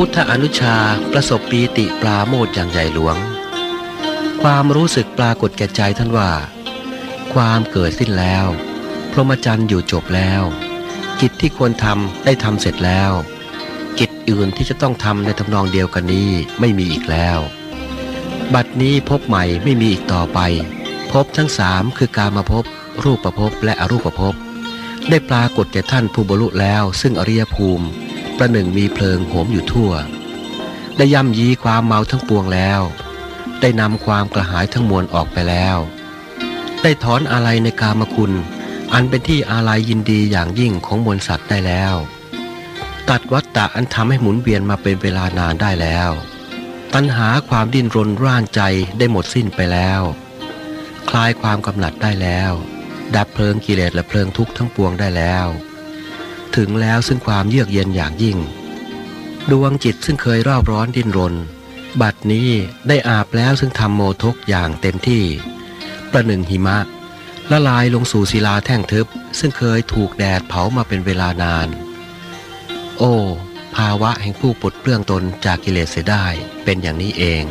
พุทธอนุชาประสบปีติปลาโมดอย่างใหญ่หลวง ความรู้สึกปรากฏแก่ใจท่านว่า ความเกิดสิ้นแล้ว พรหมจรรย์อยู่จบแล้ว กิจที่ควรทำได้ทำเสร็จแล้ว กิจอื่นที่จะต้องทำในทำนองเดียวกันนี้ไม่มีอีกแล้ว บัดนี้พบใหม่ไม่มีอีกต่อไป พบทั้งสามคือการมาพบรูปประพบและอรูปประพบได้ปรากฏแก่ท่านผู้บรรลุแล้วซึ่งอริยภูมิ ประหนึ่งมีเพลิงโหมอยู่ทั่ว ได้ย่ำยีความเมาทั้งปวงแล้ว ได้นำความกระหายทั้งมวลออกไปแล้ว ได้ถอนอะไรในกามคุณ อันเป็นที่อาลัยยินดีอย่างยิ่งของมวลสัตว์ได้แล้ว ตัดวัตตะอันทำให้หมุนเวียนมาเป็นเวลานานได้แล้ว ตัณหาความดิ้นรนร่านใจได้หมดสิ้นไปแล้ว คลายความกำหนัดได้แล้ว ดับเพลิงกิเลสและเพลิงทุกข์ทั้งปวงได้แล้ว ถึงแล้วซึ่งความเยือกเย็นอย่างยิ่ง ดวงจิตซึ่งเคยร่าร้อนดิ้นรน บัดนี้ได้อาบแล้วซึ่งทำโมทกอย่างเต็มที่ ประหนึ่งหิมะละลายลงสู่ศิลาแท่งทึบ ซึ่งเคยถูกแดดเผามาเป็นเวลานาน โอ้ภาวะแห่งผู้ปลดเปลื้องตนจากกิเลสเสียได้เป็นอย่างนี้เอง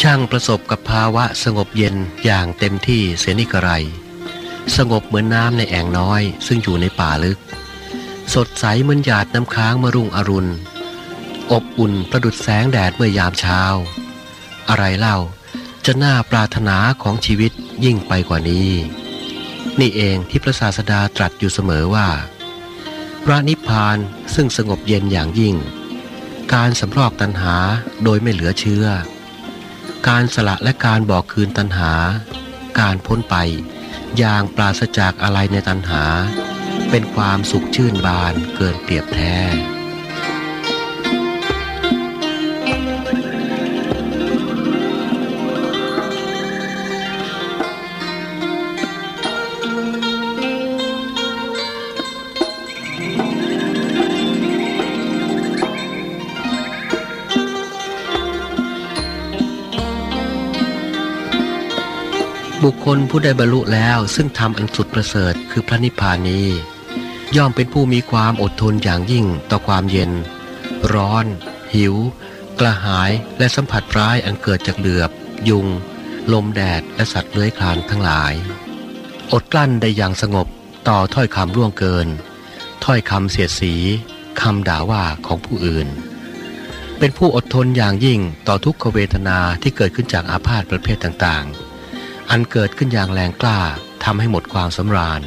ช่างประสบกับภาวะสงบเย็นอย่างเต็มที่เสนิกระไร สงบเหมือนน้ำในแอ่งน้อยซึ่งอยู่ในป่าลึก สดใสเหมือนหยาดน้ำค้างมะรุ่งอรุณ อบอุ่นประดุดแสงแดดเมื่อยามเช้า อะไรเล่าจะน่าปรารถนาของชีวิตยิ่งไปกว่านี้ นี่เองที่พระศาสดาตรัสอยู่เสมอว่า พระนิพพานซึ่งสงบเย็นอย่างยิ่ง การสำรอกตัณหาโดยไม่เหลือเชื่อ การสละและการบอกคืนตัณหา การพ้นไปอย่างปราศจากอะไรในตัณหา เป็นความสุขชื่นบานเกินเปรียบแท้บุคคลผู้ได้บรรลุแล้วซึ่งทำอันสุดประเสริฐคือพระนิพพานนี้ ย่อมเป็นผู้มีความอดทนอย่างยิ่งต่อความเย็น ร้อน หิว กระหายและสัมผัสร้ายอันเกิดจากเหลือบ ยุง ลมแดดและสัตว์เลื้อยคลานทั้งหลาย อดกลั้นได้อย่างสงบต่อถ้อยคำล่วงเกิน ถ้อยคำเสียดสีคำด่าว่าของผู้อื่น เป็นผู้อดทนอย่างยิ่งต่อทุกขเวทนาที่เกิดขึ้นจากอาพาธประเภทต่างๆ อันเกิดขึ้นอย่างแรงกล้าทำให้หมดความสำราญ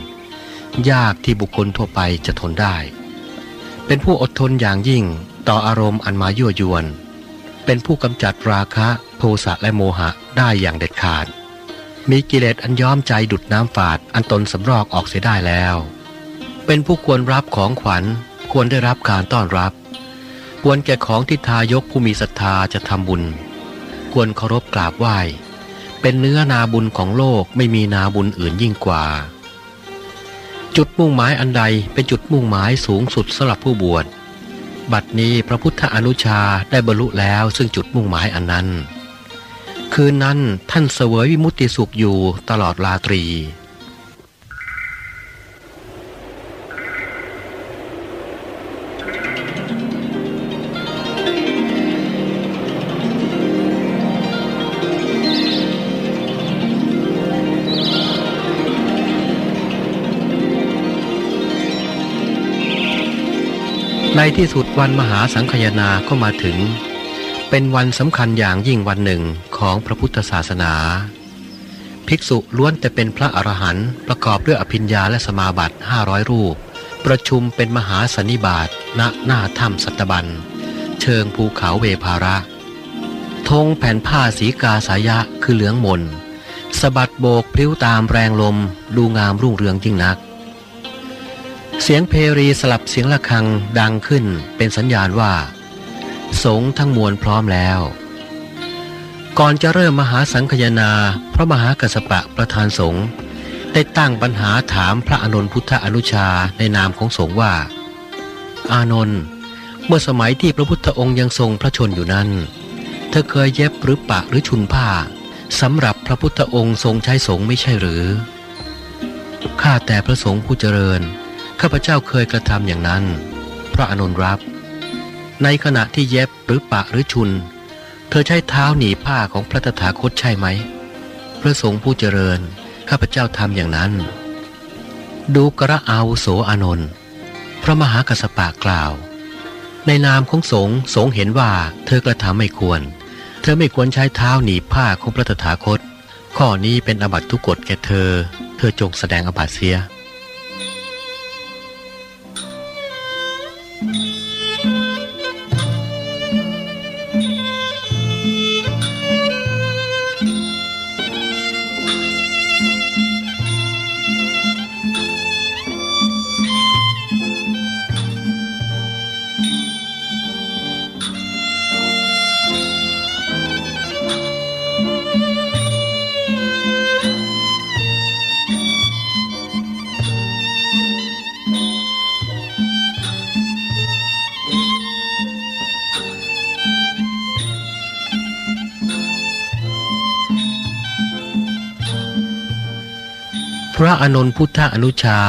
ยากที่บุคคลทั่วไปจะทนได้ เป็นผู้อดทนอย่างยิ่งต่ออารมณ์อันมายั่วยวน เป็นผู้กำจัดราคะโทสะและโมหะได้อย่างเด็ดขาด มีกิเลสอันย้อมใจดุดน้ำฝาดอันตนสำรอกออกเสียได้แล้ว เป็นผู้ควรรับของขวัญ ควรได้รับการต้อนรับ ควรแก่ของที่ทายกผู้มีศรัทธาจะทำบุญ ควรเคารพกราบไหว้ เป็นเนื้อนาบุญของโลกไม่มีนาบุญอื่นยิ่งกว่า จุดมุ่งหมายอันใดเป็นจุดมุ่งหมายสูงสุดสำหรับผู้บวช บัดนี้พระพุทธอนุชาได้บรรลุแล้วซึ่งจุดมุ่งหมายอันนั้น คืนนั้นท่านเสวยวิมุตติสุขอยู่ตลอดราตรี ในที่สุดวันมหาสังคยนาก็มาถึง เป็นวันสำคัญอย่างยิ่งวันหนึ่งของพระพุทธศาสนา ภิกษุล้วนแต่เป็นพระอรหันต์ประกอบด้วยอภิญญาและสมาบัติห้าร้อยรูป ประชุมเป็นมหาสันนิบาตณหน้าถ้ำสัตบัน เชิงภูเขาเวภาระธงแผ่นผ้าสีกาสายะคือเหลืองมนสะบัดโบกพลิ้วตามแรงลมดูงามรุ่งเรืองยิ่งนัก เสียงเพรีสลับเสียงะระฆังดังขึ้นเป็นสัญญาณว่า สงทั้งมวลพร้อมแล้ว ก่อนจะเริ่มมหาสังคยนาพระมหากัสสปะประธานสงฆ์ได้ตั้งปัญหาถามพระอานนท์พุทธอนุชาในนามของสงฆ์ว่า อานนท์เมื่อสมัยที่พระพุทธองค์ยังทรงพระชนอยู่นั้น เธอเคยเย็บหรือปะหรือชุนผ้าสำหรับพระพุทธองค์ทรงใช้สงฆ์ไม่ใช่หรือข้าแต่พระสงฆ์ผู้เจริญ ข้าพเจ้าเคยกระทำอย่างนั้น พระอานนรับ ในขณะที่เย็บหรือปะหรือชุน เธอใช้เท้าหนีผ้าของพระตถาคตใช่ไหม พระสงฆ์ผู้เจริญ ข้าพเจ้าทำอย่างนั้น ดูกระอาวุโสอานนท์พระมหากัสปะกล่าว ในนามของสงฆ์สงฆ์เห็นว่าเธอกระทำไม่ควร เธอไม่ควรใช้เท้าหนีผ้าของพระตถาคต ข้อนี้เป็นอบัตทุกกฎแก่เธอ เธอจงแสดงอบัตเสีย ระอานนท์พุทธอนุชา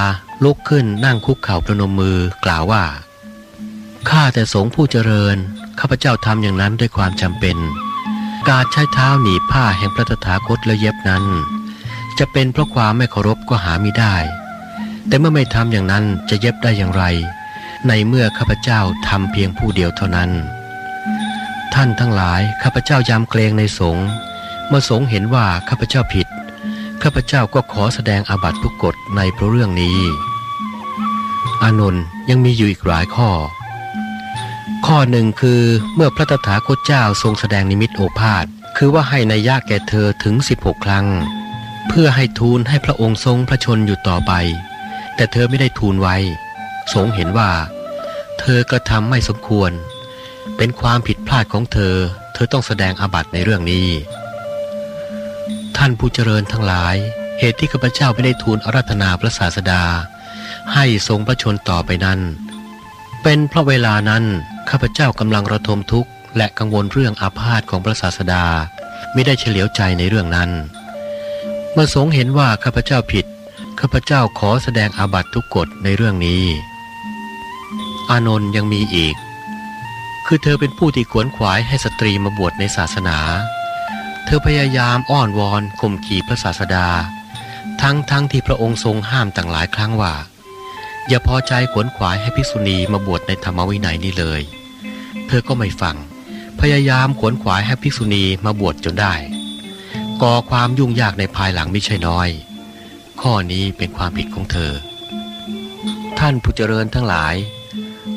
ลุกขึ้นนั่งคุกเข่าประนมมือกล่าวว่า ข้าแต่สงผู้เจริญ ข้าพเจ้าทำอย่างนั้นด้วยความจำเป็น การใช้เท้าหนีผ้าแห่งพระตถาคตและเย็บนั้น จะเป็นเพราะความไม่เคารพก็หาไม่ได้ แต่เมื่อไม่ทำอย่างนั้นจะเย็บได้อย่างไร ในเมื่อข้าพเจ้าทำเพียงผู้เดียวเท่านั้น ท่านทั้งหลายข้าพเจ้ายำเกรงในสงเมื่อสงเห็นว่าข้าพเจ้าผิด ข้าพเจ้าก็ขอแสดงอาบัติทุกกฎในพระเรื่องนี้ อานนท์ยังมีอยู่อีกหลายข้อ ข้อหนึ่งคือเมื่อพระตถาคตเจ้าทรงแสดงนิมิตโอภาษคือว่าให้นยยะแก่เธอถึง 16 ครั้ง เพื่อให้ทูลให้พระองค์ทรงพระชนอยู่ต่อไป แต่เธอไม่ได้ทูลไว้ สงเห็นว่า เธอกระทำไม่สมควร เป็นความผิดพลาดของเธอ เธอต้องแสดงอาบัติในเรื่องนี้ ท่านผู้เจริญทั้งหลาย เหตุที่ข้าพเจ้าไม่ได้ทูลอาราธนาพระศาสดา ให้ทรงพระชนต่อไปนั้น เป็นเพราะเวลานั้นข้าพเจ้ากำลังระทมทุกข์และกังวลเรื่องอาพาธของพระศาสดาไม่ได้เฉลียวใจในเรื่องนั้นเมื่อสงเห็นว่าข้าพเจ้าผิดข้าพเจ้าขอแสดงอาบัติทุกกฎในเรื่องนี้ อานนท์ยังมีอีก คือเธอเป็นผู้ที่ขวนขวายให้สตรีมาบวชในศาสนา เธอพยายามอ้อนวอนข่มขีพระศาสดา ทั้งทั้งที่พระองค์ทรงห้ามต่างหลายครั้งว่า อย่าพอใจขวนขวายให้ภิกษุณีมาบวชในธรรมวินัยนี้เลย เธอก็ไม่ฟัง พยายามขวนขวายให้ภิกษุณีมาบวชจนได้ ก่อความยุ่งยากในภายหลังไม่ใช่น้อย ข้อนี้เป็นความผิดของเธอ ท่านผู้เจริญทั้งหลาย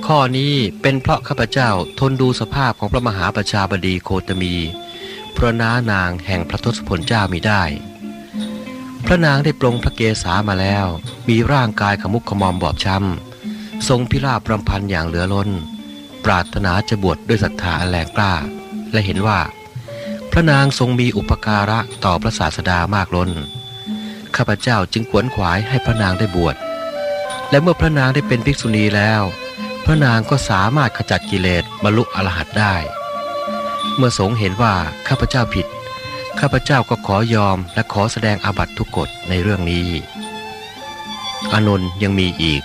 ข้อนี้เป็นเพราะข้าพเจ้าทนดูสภาพของพระมหาประชาบดีโคตมี ระน้านางแห่งพระทศพลเจ้ามีได้ พระนางได้ปรงพระเกศามาแล้ว มีร่างกายขมุกขมอมบอบช้ำ ทรงพิราบรำพันอย่างเหลือล้น ปรารถนาจะบวชดด้วยศรัทธาอันแรงกล้า และเห็นว่า พระนางทรงมีอุปการะต่อพระศาสดามากล้น ข้าพเจ้าจึงขวนขวายให้พระนางได้บวช และเมื่อพระนางได้เป็นภิกษุณีแล้ว พระนางก็สามารถขจัดกิเลสบรรลุอรหัตได้ เมื่อสงเห็นว่าข้าพเจ้าผิด ข้าพเจ้าก็ขอยอมและขอแสดงอาบัติทุกกฎในเรื่องนี้ อานนท์ยังมีอีก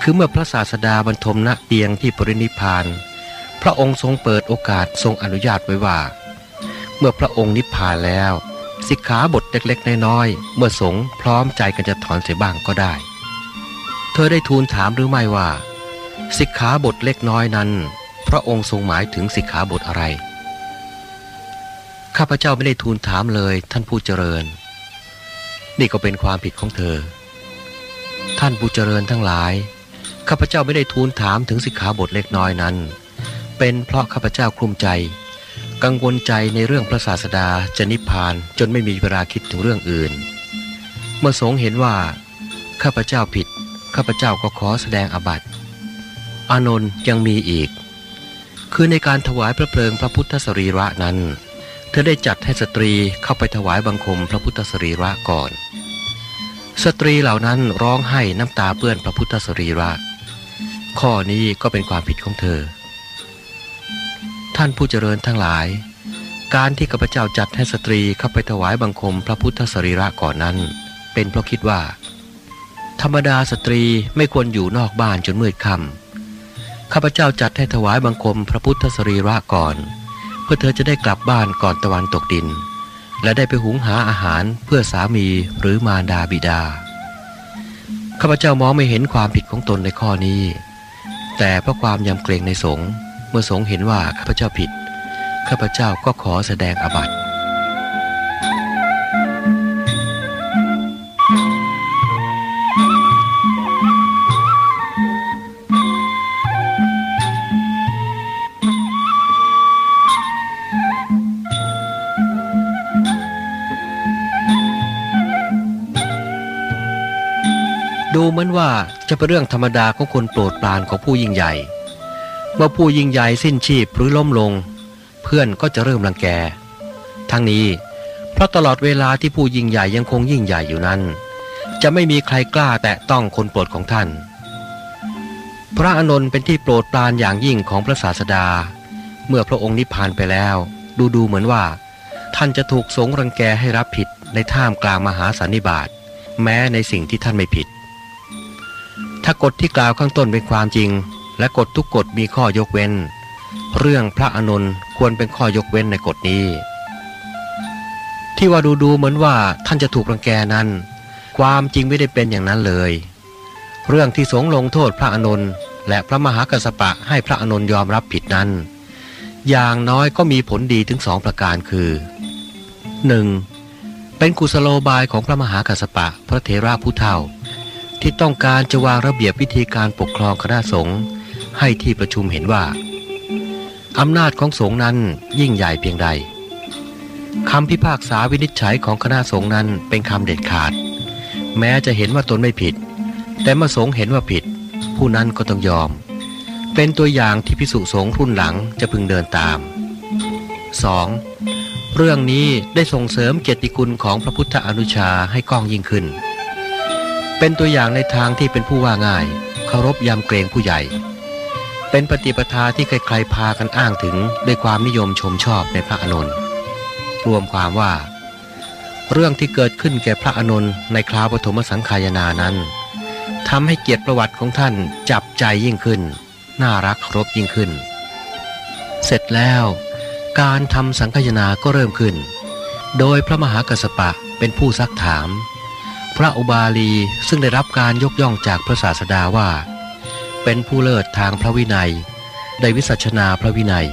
คือเมื่อพระศาสดาบรรทมณเตียงที่ปรินิพาน พระองค์ทรงเปิดโอกาสทรงอนุญาตไว้ว่า เมื่อพระองค์นิพพานแล้วสิกขาบทเล็กๆน้อยๆเมื่อสงพร้อมใจกันจะถอนเสียบ้างก็ได้ เธอได้ทูลถามหรือไม่ว่า สิกขาบทเล็กน้อยนั้น พระองค์ทรงหมายถึงสิกขาบทอะไร ข้าพเจ้าไม่ได้ทูลถามเลยท่านผู้เจริญ นี่ก็เป็นความผิดของเธอ ท่านผู้เจริญทั้งหลาย ข้าพเจ้าไม่ได้ทูลถามถึงสิกขาบทเล็กน้อยนั้น เป็นเพราะข้าพเจ้าคลุมใจ กังวลใจในเรื่องพระศาสดาจะนิพพานจนไม่มีเวลาคิดถึงเรื่องอื่น เมื่อสงเห็นว่า ข้าพเจ้าผิด ข้าพเจ้าก็ขอแสดงอาบัติ อานนท์ยังมีอีก คือในการถวายพระเพลิงพระพุทธสรีระนั้น เธอได้จัดให้สตรีเข้าไปถวายบังคมพระพุทธสรีระก่อน สตรีเหล่านั้นร้องไห้น้ำตาเปื้อนพระพุทธสรีระ ข้อนี้ก็เป็นความผิดของเธอ ท่านผู้เจริญทั้งหลาย การที่ข้าพเจ้าจัดให้สตรีเข้าไปถวายบังคมพระพุทธสรีระก่อนนั้น เป็นเพราะคิดว่า ธรรมดาสตรีไม่ควรอยู่นอกบ้านจนมืดค่ำ ข้าพเจ้าจัดให้ถวายบังคมพระพุทธสรีระก่อน เพื่อเธอจะได้กลับบ้านก่อนตะวันตกดิน และได้ไปหุงหาอาหารเพื่อสามีหรือมารดาบิดาข้าพเจ้ามองไม่เห็นความผิดของตนในข้อนี้ แต่เพราะความยำเกรงในสงฆ์เมื่อสงฆ์เห็นว่าข้าพเจ้าผิดข้าพเจ้าก็ขอแสดงอบัติ เหมือนว่าจะเป็นเรื่องธรรมดาของคนโปรดปรานของผู้ยิ่งใหญ่ เมื่อผู้ยิ่งใหญ่สิ้นชีพหรือล้มลง เพื่อนก็จะเริ่มรังแก ทั้งนี้เพราะตลอดเวลาที่ผู้ยิ่งใหญ่ยังคงยิ่งใหญ่อยู่นั้น จะไม่มีใครกล้าแตะต้องคนโปรดของท่าน พระอานนท์เป็นที่โปรดปรานอย่างยิ่งของพระศาสดา เมื่อพระองค์นิพพานไปแล้ว ดูดูเหมือนว่า ท่านจะถูกสงรังแกให้รับผิดในท่ามกลางมหาสันนิบาตแม้ในสิ่งที่ท่านไม่ผิด ถ้ากฎที่กล่าวข้างต้นเป็นความจริง และกฎทุกกฎมีข้อยกเว้น เรื่องพระอานนควรเป็นข้อยกเว้นในกฎนี้ ที่ว่าดูดูเหมือนว่าท่านจะถูกรังแกนั้น ความจริงไม่ได้เป็นอย่างนั้นเลย เรื่องที่สงลงโทษพระอานนและพระมหากัสสปะให้พระอานนยอมรับผิดนั้น อย่างน้อยก็มีผลดีถึงสองประการคือ 1. เป็นกุศโลบายของพระมหากัสสปะพระเถระผู้เฒ่า ที่ต้องการจะวางระเบียบวิธีการปกครองคณะสงฆ์ให้ที่ประชุมเห็นว่า อำนาจของสงฆ์นั้นยิ่งใหญ่เพียงใดคำพิพากษาวินิจฉัยของคณะสงฆ์นั้นเป็นคำเด็ดขาด แม้จะเห็นว่าตนไม่ผิด แต่เมื่อสงฆ์เห็นว่าผิด ผู้นั้นก็ต้องยอม เป็นตัวอย่างที่พิสุสงฆ์รุ่นหลังจะพึงเดินตาม 2. เรื่องนี้ได้ส่งเสริมเกียรติคุณของพระพุทธอนุชาให้ก้องยิ่งขึ้น เป็นตัวอย่างในทางที่เป็นผู้ว่าง่าย เคารพยำเกรงผู้ใหญ่ เป็นปฏิปทาที่ใครๆพากันอ้างถึงด้วยความนิยมชมชอบในพระอานนท์รวมความว่า เรื่องที่เกิดขึ้นแก่พระอานนท์ในคราวปฐมสังขายนานั้นทำให้เกียรติประวัติของท่านจับใจยิ่งขึ้น น่ารักครพยิ่งขึ้น เสร็จแล้วการทำสังคายนาก็เริ่มขึ้น โดยพระมหากัสสปะเป็นผู้ซักถาม พระอุบาลีซึ่งได้รับการยกย่องจากพระศาสดาว่า เป็นผู้เลิศทางพระวินัย ได้วิสัชนาพระวินัย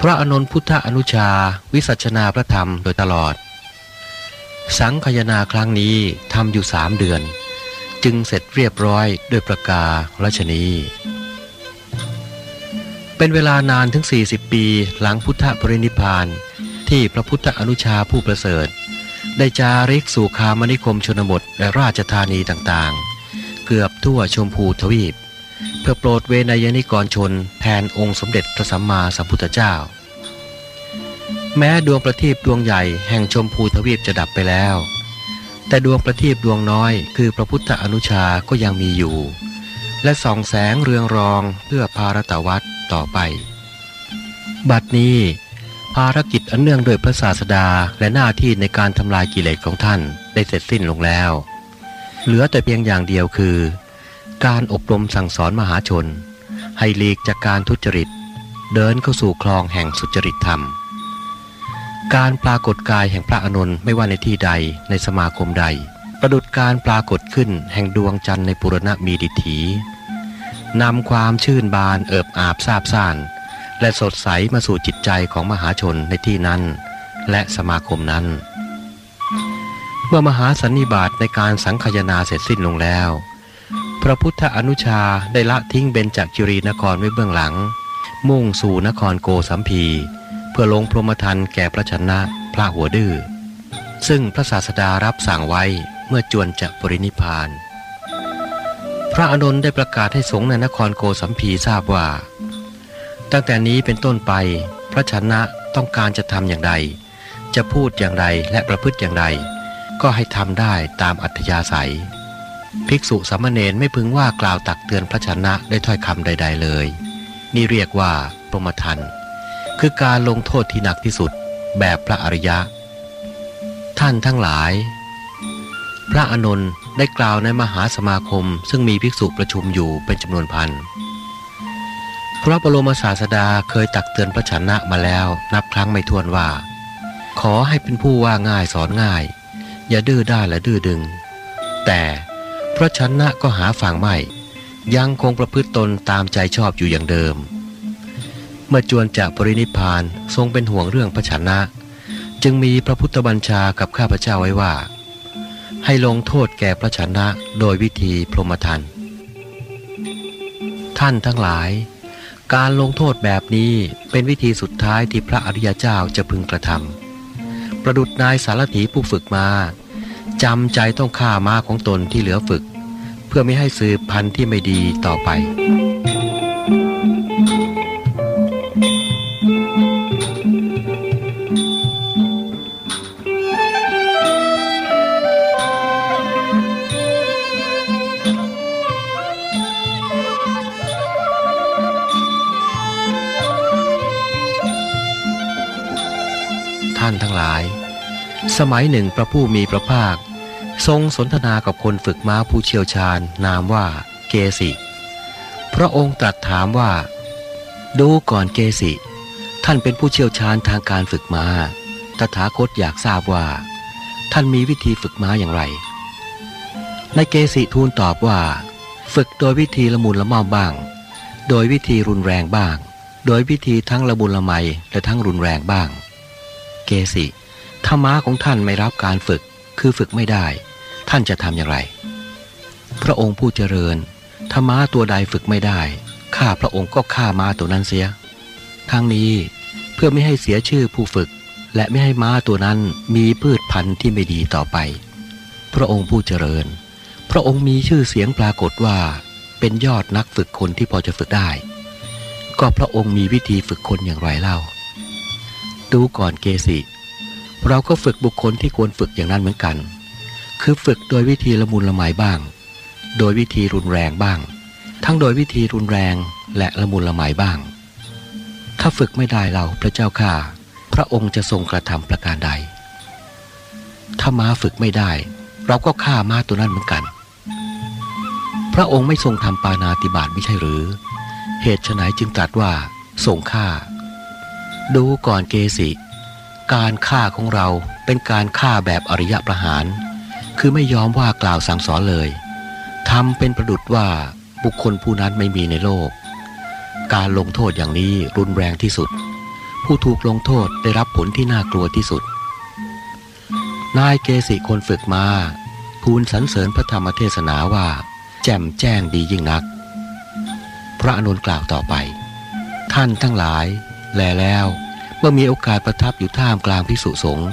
พระอนนท์พุทธอนุชาวิสัชนาพระธรรมโดยตลอด สังคยนาครั้งนี้ทำอยู่สามเดือน จึงเสร็จเรียบร้อยด้วยประการาชนีเป็นเวลานานถึง 40 ปีหลังพุทธปรินิพานที่พระพุทธอนุชาผู้ประเสริฐ ได้จาริกสู่คามนิคมชนบทและราชธานีต่างๆ เกือบทั่วชมพูทวีป เพื่อโปรดเวนยนิกรชนแทนองค์สมเด็จพระสัมมาสัมพุทธเจ้า แม้ดวงประทีปดวงใหญ่แห่งชมพูทวีปจะดับไปแล้ว แต่ดวงประทีปดวงน้อย คือพระพุทธอนุชาก็ยังมีอยู่ และส่องแสงเรืองรองเพื่อภารตวัตต่อไป บัดนี้ ภารกิจอันเนื่องโดยพระศาสดาและหน้าที่ในการทำลายกิเลสของท่านได้เสร็จสิ้นลงแล้ว เหลือแต่เพียงอย่างเดียวคือ การอบรมสั่งสอนมหาชน ให้หลีกจากการทุจริต เดินเข้าสู่คลองแห่งสุจริตธรรม การปรากฏกายแห่งพระอานนไม่ว่าในที่ใดในสมาคมใด ประดุดการปรากฏขึ้นแห่งดวงจันทร์ในปุรณมีดิถีนำความชื่นบานเอิบอาบซาบซ่าน และสดใสมาสู่จิตใจของมหาชนในที่นั้น และสมาคมนั้น เมื่อมหาสันนิบาตในการสังคายนาเสร็จสิ้นลงแล้ว พระพุทธอนุชาได้ละทิ้งเบญจกิรีนครไว้เบื้องหลัง มุ่งสู่นครโกสัมพี เพื่อลงพรหมทันแก่พระชนะพระหัวดื้อซึ่งพระศาสดารับสั่งไว้เมื่อจวนจะปรินิพาน พระอานนได้ประกาศให้สงฆ์ในนครโกสัมพีทราบว่า ตั้งแต่นี้เป็นต้นไป พระชนะต้องการจะทำอย่างไรจะพูดอย่างไรและประพฤติอย่างไร ก็ให้ทำได้ตามอัธยาศัย ภิกษุสามเณรไม่พึงว่ากล่าวตักเตือนพระชนะด้วยถ้อยคำใด ๆ เลย นี่เรียกว่าปรมทันคือการลงโทษที่หนักที่สุดแบบพระอริยะ ท่านทั้งหลาย พระอนนท์ได้กล่าวในมหาสมาคมซึ่งมีภิกษุประชุมอยู่เป็นจำนวนพัน ระบรมศาสดาเคยตักเตือนพระชนะมาแล้วนับครั้งไม่ถ้วนว่า ขอให้เป็นผู้ว่าง่ายสอนง่าย อย่าดื้อด้านและดื้อดึง แต่พระชนะก็หาฝั่งไม่ ยังคงประพฤติตนตามใจชอบอยู่อย่างเดิม เมื่อจวนจากปรินิพานทรงเป็นห่วงเรื่องพระชนะ จึงมีพระพุทธบัญชากับข้าพเจ้าไว้ว่า ให้ลงโทษแก่พระชนะโดยวิธีพรหมทันท่านทั้งหลาย การลงโทษแบบนี้เป็นวิธีสุดท้ายที่พระอริยเจ้าจะพึงกระทำประดุดนายสารถีผู้ฝึกมาจำใจต้องฆ่าม้าของตนที่เหลือฝึก เพื่อไม่ให้สืบพันธุ์ที่ไม่ดีต่อไป สมัยหนึ่งพระผู้มีพระภาค ทรงสนทนากับคนฝึกม้าผู้เชี่ยวชาญนามว่าเกสิ พระองค์ตรัสถามว่า ดูก่อนเกสิ ท่านเป็นผู้เชี่ยวชาญทางการฝึกม้า ตถาคตอยากทราบว่า ท่านมีวิธีฝึกม้าอย่างไรนายเกสิทูลตอบว่า ฝึกโดยวิธีละมุนละม่อมบ้าง โดยวิธีรุนแรงบ้าง โดยวิธีทั้งละมุนละไมและทั้งรุนแรงบ้าง เกสิ ถ้าม้าของท่านไม่รับการฝึกคือฝึกไม่ได้ ท่านจะทำอย่างไร พระองค์ผู้เจริญ ถ้าม้าตัวใดฝึกไม่ได้ ข้าพระองค์ก็ฆ่าม้าตัวนั้นเสีย ทั้งนี้เพื่อไม่ให้เสียชื่อผู้ฝึก และไม่ให้ม้าตัวนั้นมีพืชพันธุ์ที่ไม่ดีต่อไป พระองค์ผู้เจริญ พระองค์มีชื่อเสียงปรากฏว่า เป็นยอดนักฝึกคนที่พอจะฝึกได้ ก็พระองค์มีวิธีฝึกคนอย่างไรเล่า ดูก่อนเกสิ เราก็ฝึกบุคคลที่ควรฝึกอย่างนั้นเหมือนกัน คือฝึกโดยวิธีละมุนละไมบ้าง โดยวิธีรุนแรงบ้าง ทั้งโดยวิธีรุนแรงและละมุนละไมบ้าง ถ้าฝึกไม่ได้เราพระเจ้าข้าพระองค์จะทรงกระทำประการใด ถ้าม้าฝึกไม่ได้ เราก็ฆ่าม้าตัวนั้นเหมือนกัน พระองค์ไม่ทรงทำปานาติบาตไม่ใช่หรือ เหตุไฉนจึงตรัสว่าทรงฆ่า ดูก่อนเกสิ การฆ่าของเราเป็นการฆ่าแบบอริยประหาร คือไม่ยอมว่ากล่าวสั่งสอนเลยทำเป็นประดุดว่าบุคคลผู้นั้นไม่มีในโลก การลงโทษอย่างนี้รุนแรงที่สุด ผู้ถูกลงโทษได้รับผลที่น่ากลัวที่สุด นายเกสิคนฝึกมาพูนสรรเสริญพระธรรมเทศนาว่า แจ่มแจ้งดียิ่งนัก พระอนุนกล่าวต่อไป ท่านทั้งหลายแลแล้ว เมื่อมีโอกาสประทับอยู่ท่ามกลางพิสุสงฆ์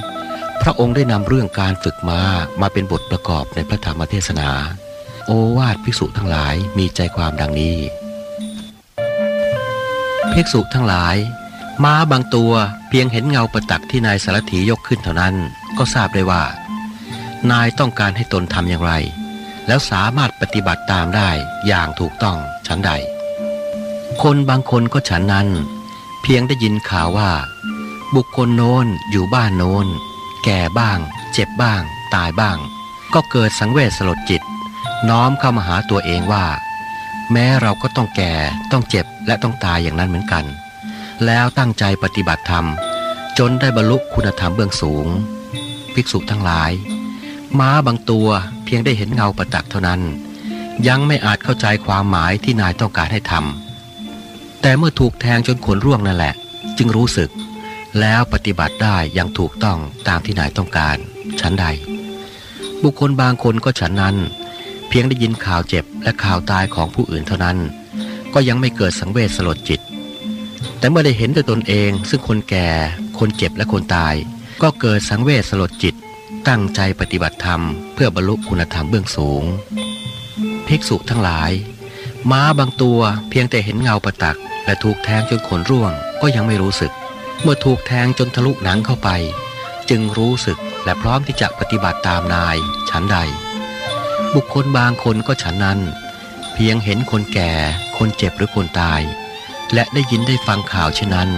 พระองค์ได้นำเรื่องการฝึกมามาเป็นบทประกอบในพระธรรมเทศนา โอวาทภิกษุทั้งหลายมีใจความดังนี้ภิกษุทั้งหลาย ม้าบางตัวเพียงเห็นเงาประตักที่นายสารถียกขึ้นเท่านั้นก็ทราบได้ว่า นายต้องการให้ตนทำอย่างไร แล้วสามารถปฏิบัติตามได้อย่างถูกต้องชั้นใด คนบางคนก็ฉันนั้น เพียงได้ยินข่าวว่า บุคคลโน้นอยู่บ้านโน้น แก่บ้าง เจ็บบ้าง ตายบ้าง ก็เกิดสังเวชสลดจิต น้อมเข้ามาหาตัวเองว่า แม้เราก็ต้องแก่ต้องเจ็บและต้องตายอย่างนั้นเหมือนกัน แล้วตั้งใจปฏิบัติธรรม จนได้บรรลุคุณธรรมเบื้องสูง ภิกษุทั้งหลาย ม้าบางตัวเพียงได้เห็นเงาประจักษ์เท่านั้น ยังไม่อาจเข้าใจความหมายที่นายต้องการให้ทำแต่เมื่อถูกแทงจนขนร่วงนั่นแหละ จึงรู้สึก แล้วปฏิบัติได้อย่างถูกต้องตามที่นายต้องการฉันใด บุคคลบางคนก็ฉันนั้น เพียงได้ยินข่าวเจ็บและข่าวตายของผู้อื่นเท่านั้น ก็ยังไม่เกิดสังเวชสลดจิต แต่เมื่อได้เห็นด้วยตนเองซึ่งคนแก่ คนเจ็บและคนตาย ก็เกิดสังเวชสลดจิต ตั้งใจปฏิบัติธรรม เพื่อบรรลุคุณธรรมเบื้องสูงภิกษุทั้งหลาย ม้าบางตัวเพียงแต่เห็นเงาประตัก และถูกแทงจนขนร่วงก็ยังไม่รู้สึก เมื่อถูกแทงจนทะลุหนังเข้าไป จึงรู้สึกและพร้อมที่จะปฏิบัติตามนายฉันใด บุคคลบางคนก็ฉันนั้น เพียงเห็นคนแก่ คนเจ็บหรือคนตาย และได้ยินได้ฟังข่าวเช่นนั้น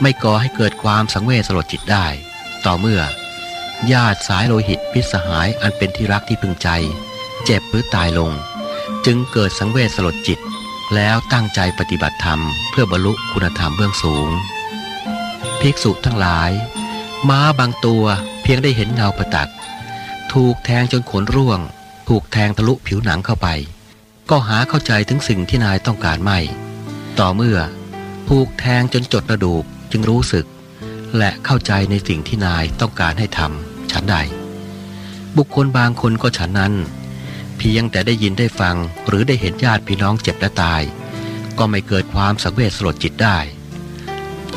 ไม่ก่อให้เกิดความสังเวชสลดจิตได้ ต่อเมื่อ ญาติสายโลหิตพิษสหายอันเป็นที่รักที่พึงใจ เจ็บหรือตายลง จึงเกิดสังเวชสลดจิตแล้วตั้งใจปฏิบัติธรรม เพื่อบรรลุคุณธรรมเบื้องสูง ภิกษุทั้งหลาย ม้าบางตัวเพียงได้เห็นเงาประตัก ถูกแทงจนขนร่วง ถูกแทงทะลุผิวหนังเข้าไป ก็หาเข้าใจถึงสิ่งที่นายต้องการไม่ ต่อเมื่อ ถูกแทงจนจดกระดูกจึงรู้สึก และเข้าใจในสิ่งที่นายต้องการให้ทำฉันใด บุคคลบางคนก็ฉันนั้น เพียงแต่ได้ยินได้ฟังหรือได้เห็นญาติพี่น้องเจ็บและตาย ก็ไม่เกิดความสังเวชสลดจิตได้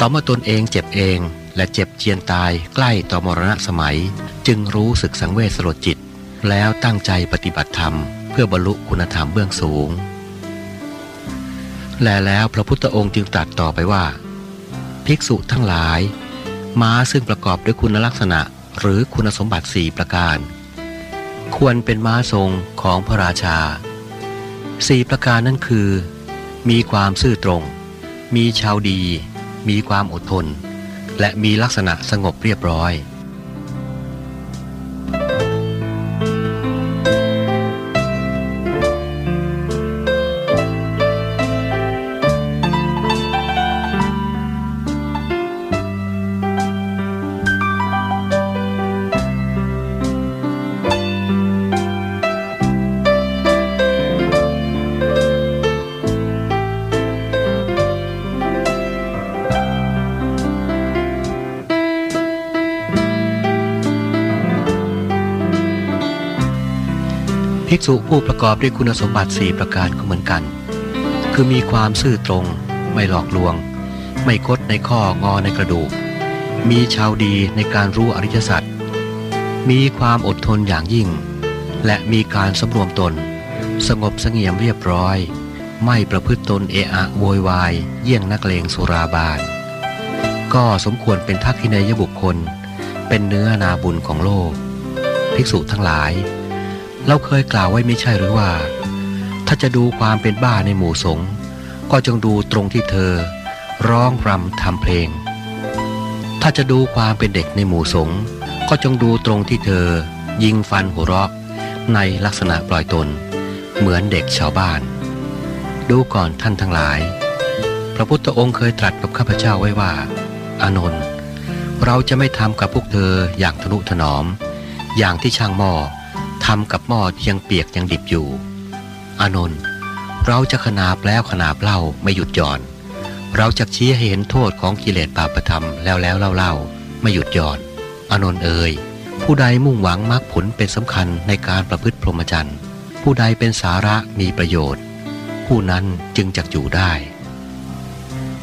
ต่อเมื่อตนเองเจ็บเอง และเจ็บเจียนตายใกล้ต่อมรณะสมัย จึงรู้สึกสังเวชสลดจิต แล้วตั้งใจปฏิบัติธรรม เพื่อบรรลุคุณธรรมเบื้องสูง และแล้วพระพุทธองค์จึงตรัสต่อไปว่า ภิกษุทั้งหลาย ม้าซึ่งประกอบด้วยคุณลักษณะหรือคุณสมบัติสี่ประการ ควรเป็นม้าทรงของพระราชาสี่ประการนั้นคือ มีความซื่อตรง มีชาวดี มีความอดทน และมีลักษณะสงบเรียบร้อย ษุผู้ประกอบด้วยคุณสมบัติสี่ประการก็เหมือนกัน คือมีความซื่อตรง ไม่หลอกลวง ไม่คดในข้องอในกระดูก มีชาวดีในการรู้อริยสัจ มีความอดทนอย่างยิ่ง และมีการสำรวมตน สงบสงเียมเรียบร้อย ไม่ประพฤติตนเอะอะโวยวาย เยี่ยงนักเลงสุราบาน ก็สมควรเป็นทักษินายบุคคล เป็นเนื้อนาบุญของโลก ภิกษุทั้งหลาย เราเคยกล่าวไว้ไม่ใช่หรือว่า ถ้าจะดูความเป็นบ้าในหมู่สงฆ์ก็จงดูตรงที่เธอ ร้องรำทำเพลง ถ้าจะดูความเป็นเด็กในหมู่สงฆ์ก็จงดูตรงที่เธอ ยิงฟันหัวเราะในลักษณะปล่อยตน เหมือนเด็กชาวบ้าน ดูก่อนท่านทั้งหลาย พระพุทธองค์เคยตรัสกับข้าพเจ้าไว้ว่า อานนท์เราจะไม่ทำกับพวกเธออย่างทนุถนอม อย่างที่ช่างหม้อ ทำกับหม้อที่ยังเปียกยังดิบอยู่ อานนท์เราจะขนาบแล้วขนาบเล่าไม่หยุดหย่อน เราจะชี้ให้เห็นโทษของกิเลสบาปธรรมแล้วแล้วเล่าเล่าไม่หยุดหย่อน อานนท์เอ่ยผู้ใดมุ่งหวังมรรคผลเป็นสำคัญในการประพฤติพรหมจรรย์ ผู้ใดเป็นสาระมีประโยชน์ ผู้นั้นจึงจักอยู่ได้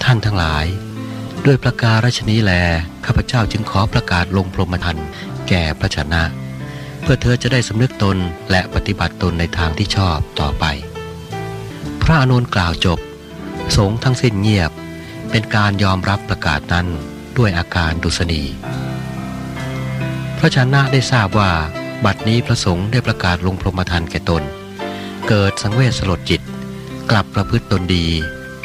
ท่านทั้งหลาย ด้วยประการฉนี้แลข้าพเจ้าจึงขอประกาศลงพรหมทันแก่พระชนะ พื่อเธอจะได้สำนึกตนและปฏิบัติตนในทางที่ชอบต่อไป พระอานนกล่าวจบ สงฆ์ทั้งสิ้นเงียบ เป็นการยอมรับประกาศนั้นด้วยอาการดุษณีพระชนะได้ทราบว่า บัดนี้พระสงฆ์ได้ประกาศลงพรหมทันแก่ตน เกิดสังเวชสลดจิต กลับประพฤติตนดี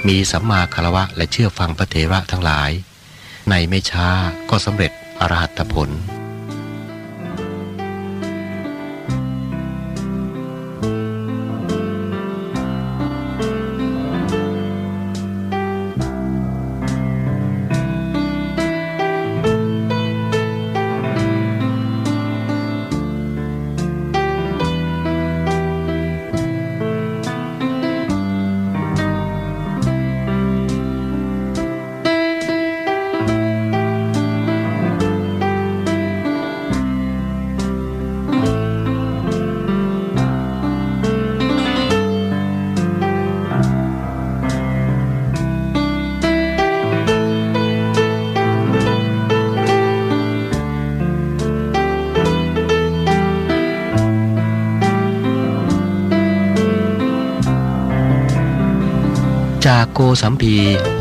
มีสัมมาคารวะและเชื่อฟังพระเถระทั้งหลาย ในไม่ช้าก็สำเร็จอรหัตผล สัมพี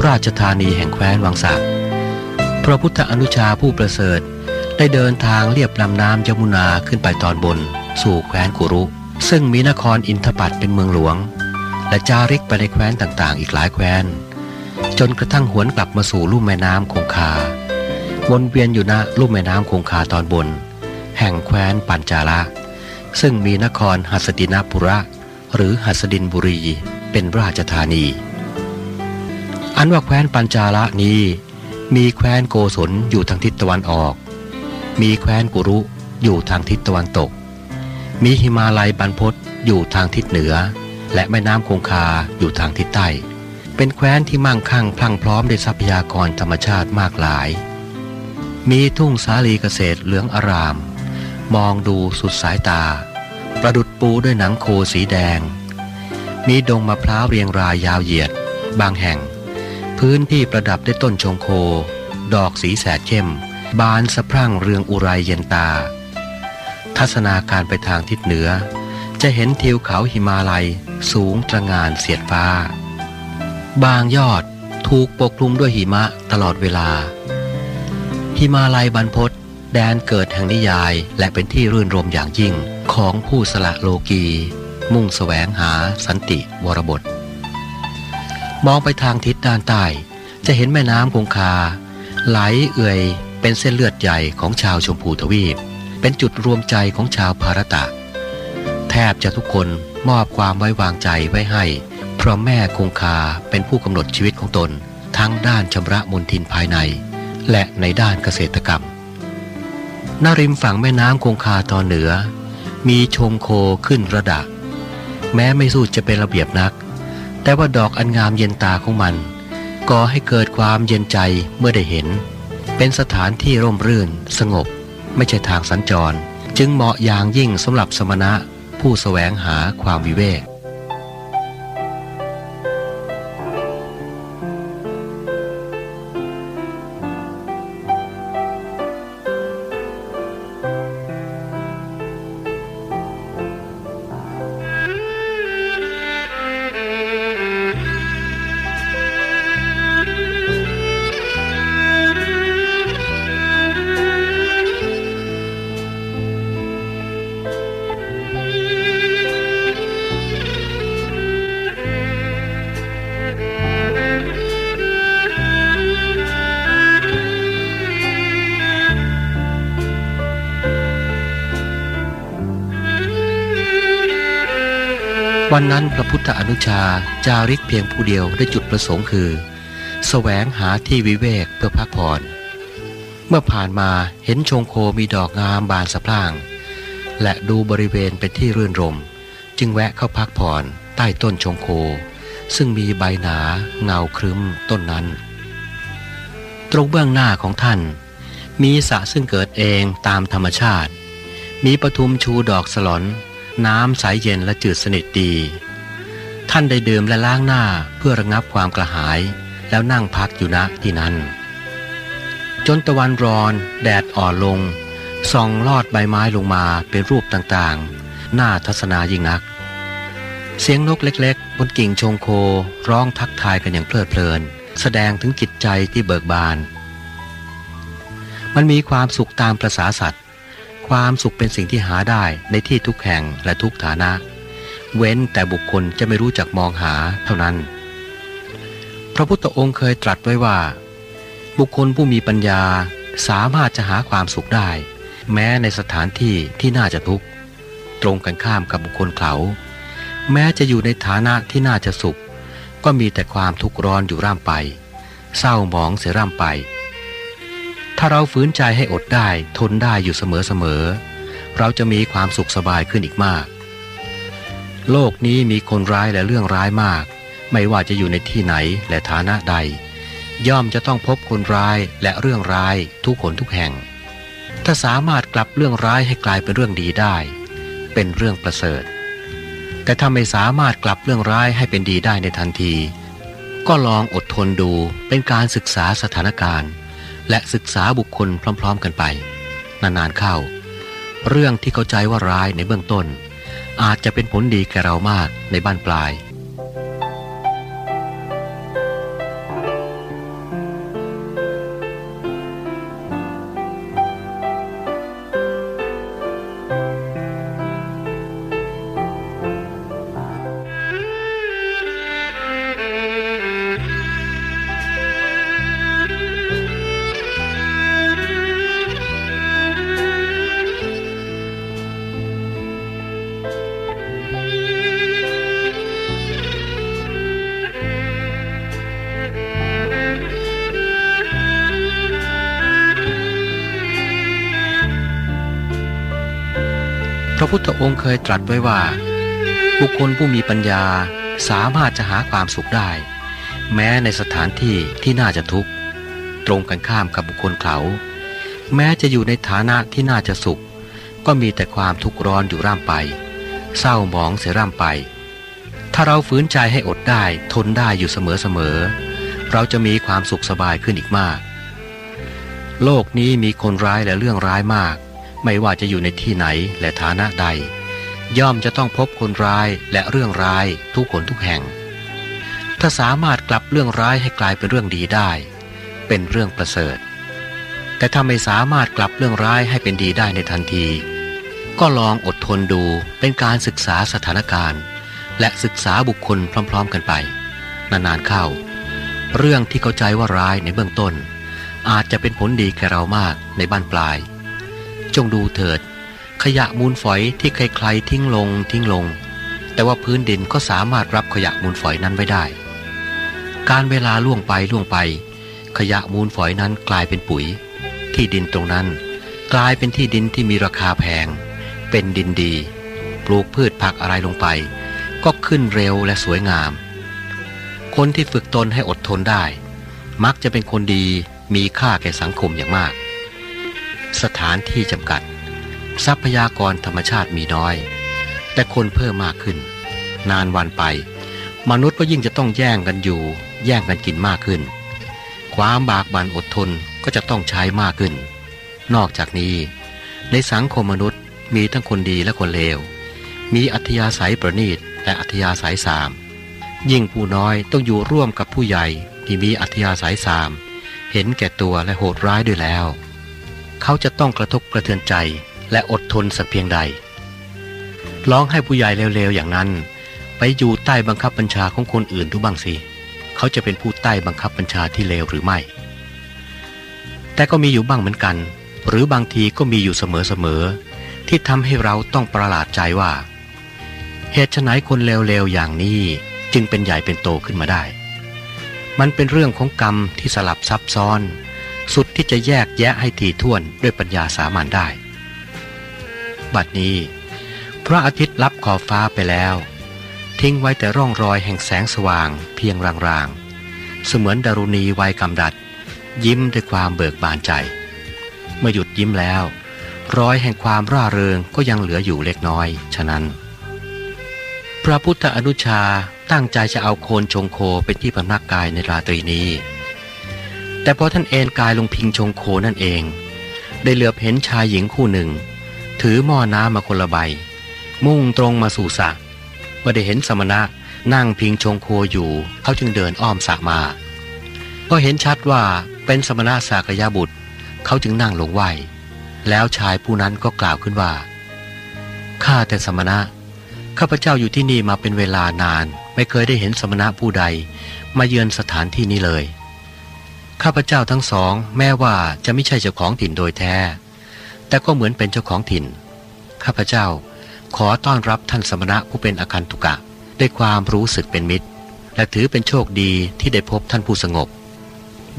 ราชธานีแห่งแคว้นวังสะพระพุทธอนุชาผู้ประเสริฐ ได้เดินทางเลียบลำน้ำยมุนาขึ้นไปตอนบน สู่แคว้นกุรุ ซึ่งมีนครอินทปัตเป็นเมืองหลวง และจาริกไปในแคว้นต่างๆ อีกหลายแคว้น จนกระทั่งหวนกลับมาสู่ลุ่มแม่น้ำคงคา วนเวียนอยู่ณลุ่มแม่น้ำคงคาตอนบน แห่งแคว้นปัญจาละซึ่งมีนครหัสดินปุระ หรือหัสดินบุรี เป็นราชธานี อันว่าแคว้นปัญจาละนี้ มีแคว้นโกศลอยู่ทางทิศตะวันออก มีแคว้นกุรุอยู่ทางทิศตะวันตก มีหิมาลัยบรรพตอยู่ทางทิศเหนือ และแม่น้ำคงคาอยู่ทางทิศใต้ เป็นแคว้นที่มั่งคั่งพลั่งพร้อมด้วยทรัพยากรธรรมชาติมากหลาย มีทุ่งสาลีเกษตรเหลืองอาราม มองดูสุดสายตา ประดุดปูด้วยหนังโคสีแดง มีดงมะพร้าวเรียงรายยาวเหยียด บางแห่ง พื้นที่ประดับด้วยต้นชงโค ดอกสีแสดเข้ม บานสะพรั่งเรืองอุไรเย็นตา ทัศนาการไปทางทิศเหนือ จะเห็นทิวเขาหิมาลัย สูงตระงานเสียดฟ้า บางยอดถูกปกคลุมด้วยหิมะตลอดเวลา หิมาลัยบรรพตแดนเกิดแห่งนิยายและเป็นที่รื่นรมอย่างยิ่งของผู้สละโลกี มุ่งแสวงหาสันติวรบท มองไปทางทิศด้านใต้ จะเห็นแม่น้ำคงคา ไหลเอื่อยเป็นเส้นเลือดใหญ่ของชาวชมพูทวีป เป็นจุดรวมใจของชาวภารตะ แทบจะทุกคนมอบความไว้วางใจไว้ให้ เพราะแม่คงคาเป็นผู้กำหนดชีวิตของตน ทั้งด้านชำระมลทินภายใน และในด้านเกษตรกรรมหนาริมฝั่งแม่น้ำคงคาตอนเหนือ มีชมโคขึ้นระดับแม้ไม่สู้จะเป็นระเบียบนัก แต่ว่าดอกอันงามเย็นตาของมันก่อให้เกิดความเย็นใจเมื่อได้เห็น เป็นสถานที่ร่มรื่น สงบ ไม่ใช่ทางสัญจร จึงเหมาะอย่างยิ่งสำหรับสมณะผู้แสวงหาความวิเวก วันนั้นพระพุทธอนุชาจาริกเพียงผู้เดียวได้จุดประสงค์คือแสวงหาที่วิเวกเพื่อพักผ่อน เมื่อผ่านมาเห็นชงโคมีดอกงามบานสะพรั่ง และดูบริเวณเป็นที่รื่นรม จึงแวะเข้าพักผ่อนใต้ต้นชงโค ซึ่งมีใบหนาเงาครึ้มต้นนั้น ตรงเบื้องหน้าของท่าน มีสระซึ่งเกิดเองตามธรรมชาติ มีปทุมชูดอกสลอน น้ำใสเย็นและจืดสนิทดี ท่านได้ดื่มและล้างหน้าเพื่อระงับความกระหาย แล้วนั่งพักอยู่ณที่นั้น จนตะวันร้อน แดดอ่อนลงส่องลอดใบไม้ลงมาเป็นรูปต่างๆ หน่าทัศนายิ่งนัก เสียงนกเล็กๆ บนกิ่งชงโคร้องทักทายกันอย่างเพลิดเพลิน แสดงถึงจิตใจที่เบิกบาน มันมีความสุขตามประษาสัตว์ ความสุขเป็นสิ่งที่หาได้ในที่ทุกแห่งและทุกฐานะ เว้นแต่บุคคลจะไม่รู้จักมองหาเท่านั้น พระพุทธองค์เคยตรัสไว้ว่า บุคคลผู้มีปัญญาสามารถจะหาความสุขได้ แม้ในสถานที่ที่น่าจะทุกข์ ตรงกันข้ามกับบุคคลเขาแม้จะอยู่ในฐานะที่น่าจะสุข ก็มีแต่ความทุกข์ร้อนอยู่ร่ำไป เศร้าหมองเสียร่ำไป ถ้าเราฝืนใจให้อดได้ ทนได้อยู่เสมอๆเราจะมีความสุขสบายขึ้นอีกมาก โลกนี้มีคนร้ายและเรื่องร้ายมาก ไม่ว่าจะอยู่ในที่ไหนและฐานะใด ย่อมจะต้องพบคนร้ายและเรื่องร้ายทุกคนทุกแห่ง ถ้าสามารถกลับเรื่องร้ายให้กลายเป็นเรื่องดีได้ เป็นเรื่องประเสริฐ แต่ถ้าไม่สามารถกลับเรื่องร้ายให้เป็นดีได้ในทันที ก็ลองอดทนดูเป็นการศึกษาสถานการณ์ และศึกษาบุคคลพร้อม ๆ กันไป นานๆเข้า เรื่องที่เข้าใจว่าร้ายในเบื้องต้น อาจจะเป็นผลดีแก่เรามากในบ้านปลาย เคยตรัสไว้ว่า บุคคลผู้มีปัญญาสามารถจะหาความสุขได้ แม้ในสถานที่ที่น่าจะทุกข์ ตรงกันข้ามกับบุคคลเขา แม้จะอยู่ในฐานะที่น่าจะสุข ก็มีแต่ความทุกข์ร้อนอยู่ร่ำไป เศร้าหมองเสียร่ำไป ถ้าเราฝืนใจให้อดได้ทนได้อยู่เสมอๆเราจะมีความสุขสบายขึ้นอีกมาก โลกนี้มีคนร้ายและเรื่องร้ายมาก ไม่ว่าจะอยู่ในที่ไหนและฐานะใด ย่อมจะต้องพบคนร้ายและเรื่องร้ายทุกคนทุกแห่ง ถ้าสามารถกลับเรื่องร้ายให้กลายเป็นเรื่องดีได้ เป็นเรื่องประเสริฐ แต่ถ้าไม่สามารถกลับเรื่องร้ายให้เป็นดีได้ในทันที ก็ลองอดทนดูเป็นการศึกษาสถานการณ์ และศึกษาบุคคลพร้อม ๆ กันไป นานๆเข้า เรื่องที่เข้าใจว่าร้ายในเบื้องต้น อาจจะเป็นผลดีแก่เรามากในบ้านปลาย จงดูเถิด ขยะมูลฝอยที่ใครๆทิ้งลงทิ้งลง แต่ว่าพื้นดินก็สามารถรับขยะมูลฝอยนั้นไว้ได้ การเวลาล่วงไปล่วงไป ขยะมูลฝอยนั้นกลายเป็นปุ๋ย ที่ดินตรงนั้น กลายเป็นที่ดินที่มีราคาแพง เป็นดินดี ปลูกพืชผักอะไรลงไป ก็ขึ้นเร็วและสวยงาม คนที่ฝึกตนให้อดทนได้ มักจะเป็นคนดีมีค่าแก่สังคมอย่างมาก สถานที่จำกัด ทรัพยากรธรรมชาติมีน้อย แต่คนเพิ่มมากขึ้น นานวันไป มนุษย์ก็ยิ่งจะต้องแย่งกันอยู่ แย่งกันกินมากขึ้น ความบากบั่นอดทนก็จะต้องใช้มากขึ้น นอกจากนี้ ในสังคมมนุษย์มีทั้งคนดีและคนเลว มีอัธยาศัยประณีตและอัธยาศัยสาม ยิ่งผู้น้อยต้องอยู่ร่วมกับผู้ใหญ่ที่มีอัธยาศัยสาม เห็นแก่ตัวและโหดร้ายด้วยแล้ว เขาจะต้องกระทบกระเทือนใจ และอดทนสักเพียงใดลองให้ผู้ใหญ่เร็วๆอย่างนั้น ไปอยู่ใต้บังคับบัญชาของคนอื่นดูบ้างสิ เขาจะเป็นผู้ใต้บังคับบัญชาที่เลวหรือไม่ แต่ก็มีอยู่บ้างเหมือนกัน หรือบางทีก็มีอยู่เสมอๆที่ทำให้เราต้องประหลาดใจว่า เหตุไฉนคนเลวๆอย่างนี้จึงเป็นใหญ่เป็นโตขึ้นมาได้ มันเป็นเรื่องของกรรมที่สลับซับซ้อน สุดที่จะแยกแยะให้ถี่ถ้วนด้วยปัญญาสามัญได้ บัดนี้ พระอาทิตย์ลับขอบฟ้าไปแล้ว ทิ้งไว้แต่ร่องรอยแห่งแสงสว่างเพียงรางๆ เสมือนดารุณีวัยกำดัด ยิ้มด้วยความเบิกบานใจ เมื่อหยุดยิ้มแล้ว รอยแห่งความร่าเริงก็ยังเหลืออยู่เล็กน้อย ฉะนั้น พระพุทธอนุชาตั้งใจจะเอาโคนชงโคเป็นที่พำนักกายในราตรีนี้ แต่พอท่านเอนกายลงพิงชงโคนั่นเอง ได้เหลือบเห็นชายหญิงคู่หนึ่ง ถือหม้อน้ำมาคนละใบ มุ่งตรงมาสู่สระเมื่อได้เห็นสมณะนั่งพิงชงโคอยู่เขาจึงเดินอ้อมสระมา ก็เห็นชัดว่าเป็นสมณะสากยาบุตร เขาจึงนั่งลงไหวแล้วชายผู้นั้นก็กล่าวขึ้นว่าข้าแต่สมณะข้าพเจ้าอยู่ที่นี่มาเป็นเวลานาน ไม่เคยได้เห็นสมณะผู้ใด มาเยือนสถานที่นี้เลย ข้าพเจ้าทั้งสอง แม้ว่าจะไม่ใช่เจ้าของถิ่นโดยแท้ แต่ก็เหมือนเป็นเจ้าของถิ่น ข้าพเจ้าขอต้อนรับท่านสมณะผู้เป็นอาคันตุกะด้วยความรู้สึกเป็นมิตร และถือเป็นโชคดีที่ได้พบท่านผู้สงบ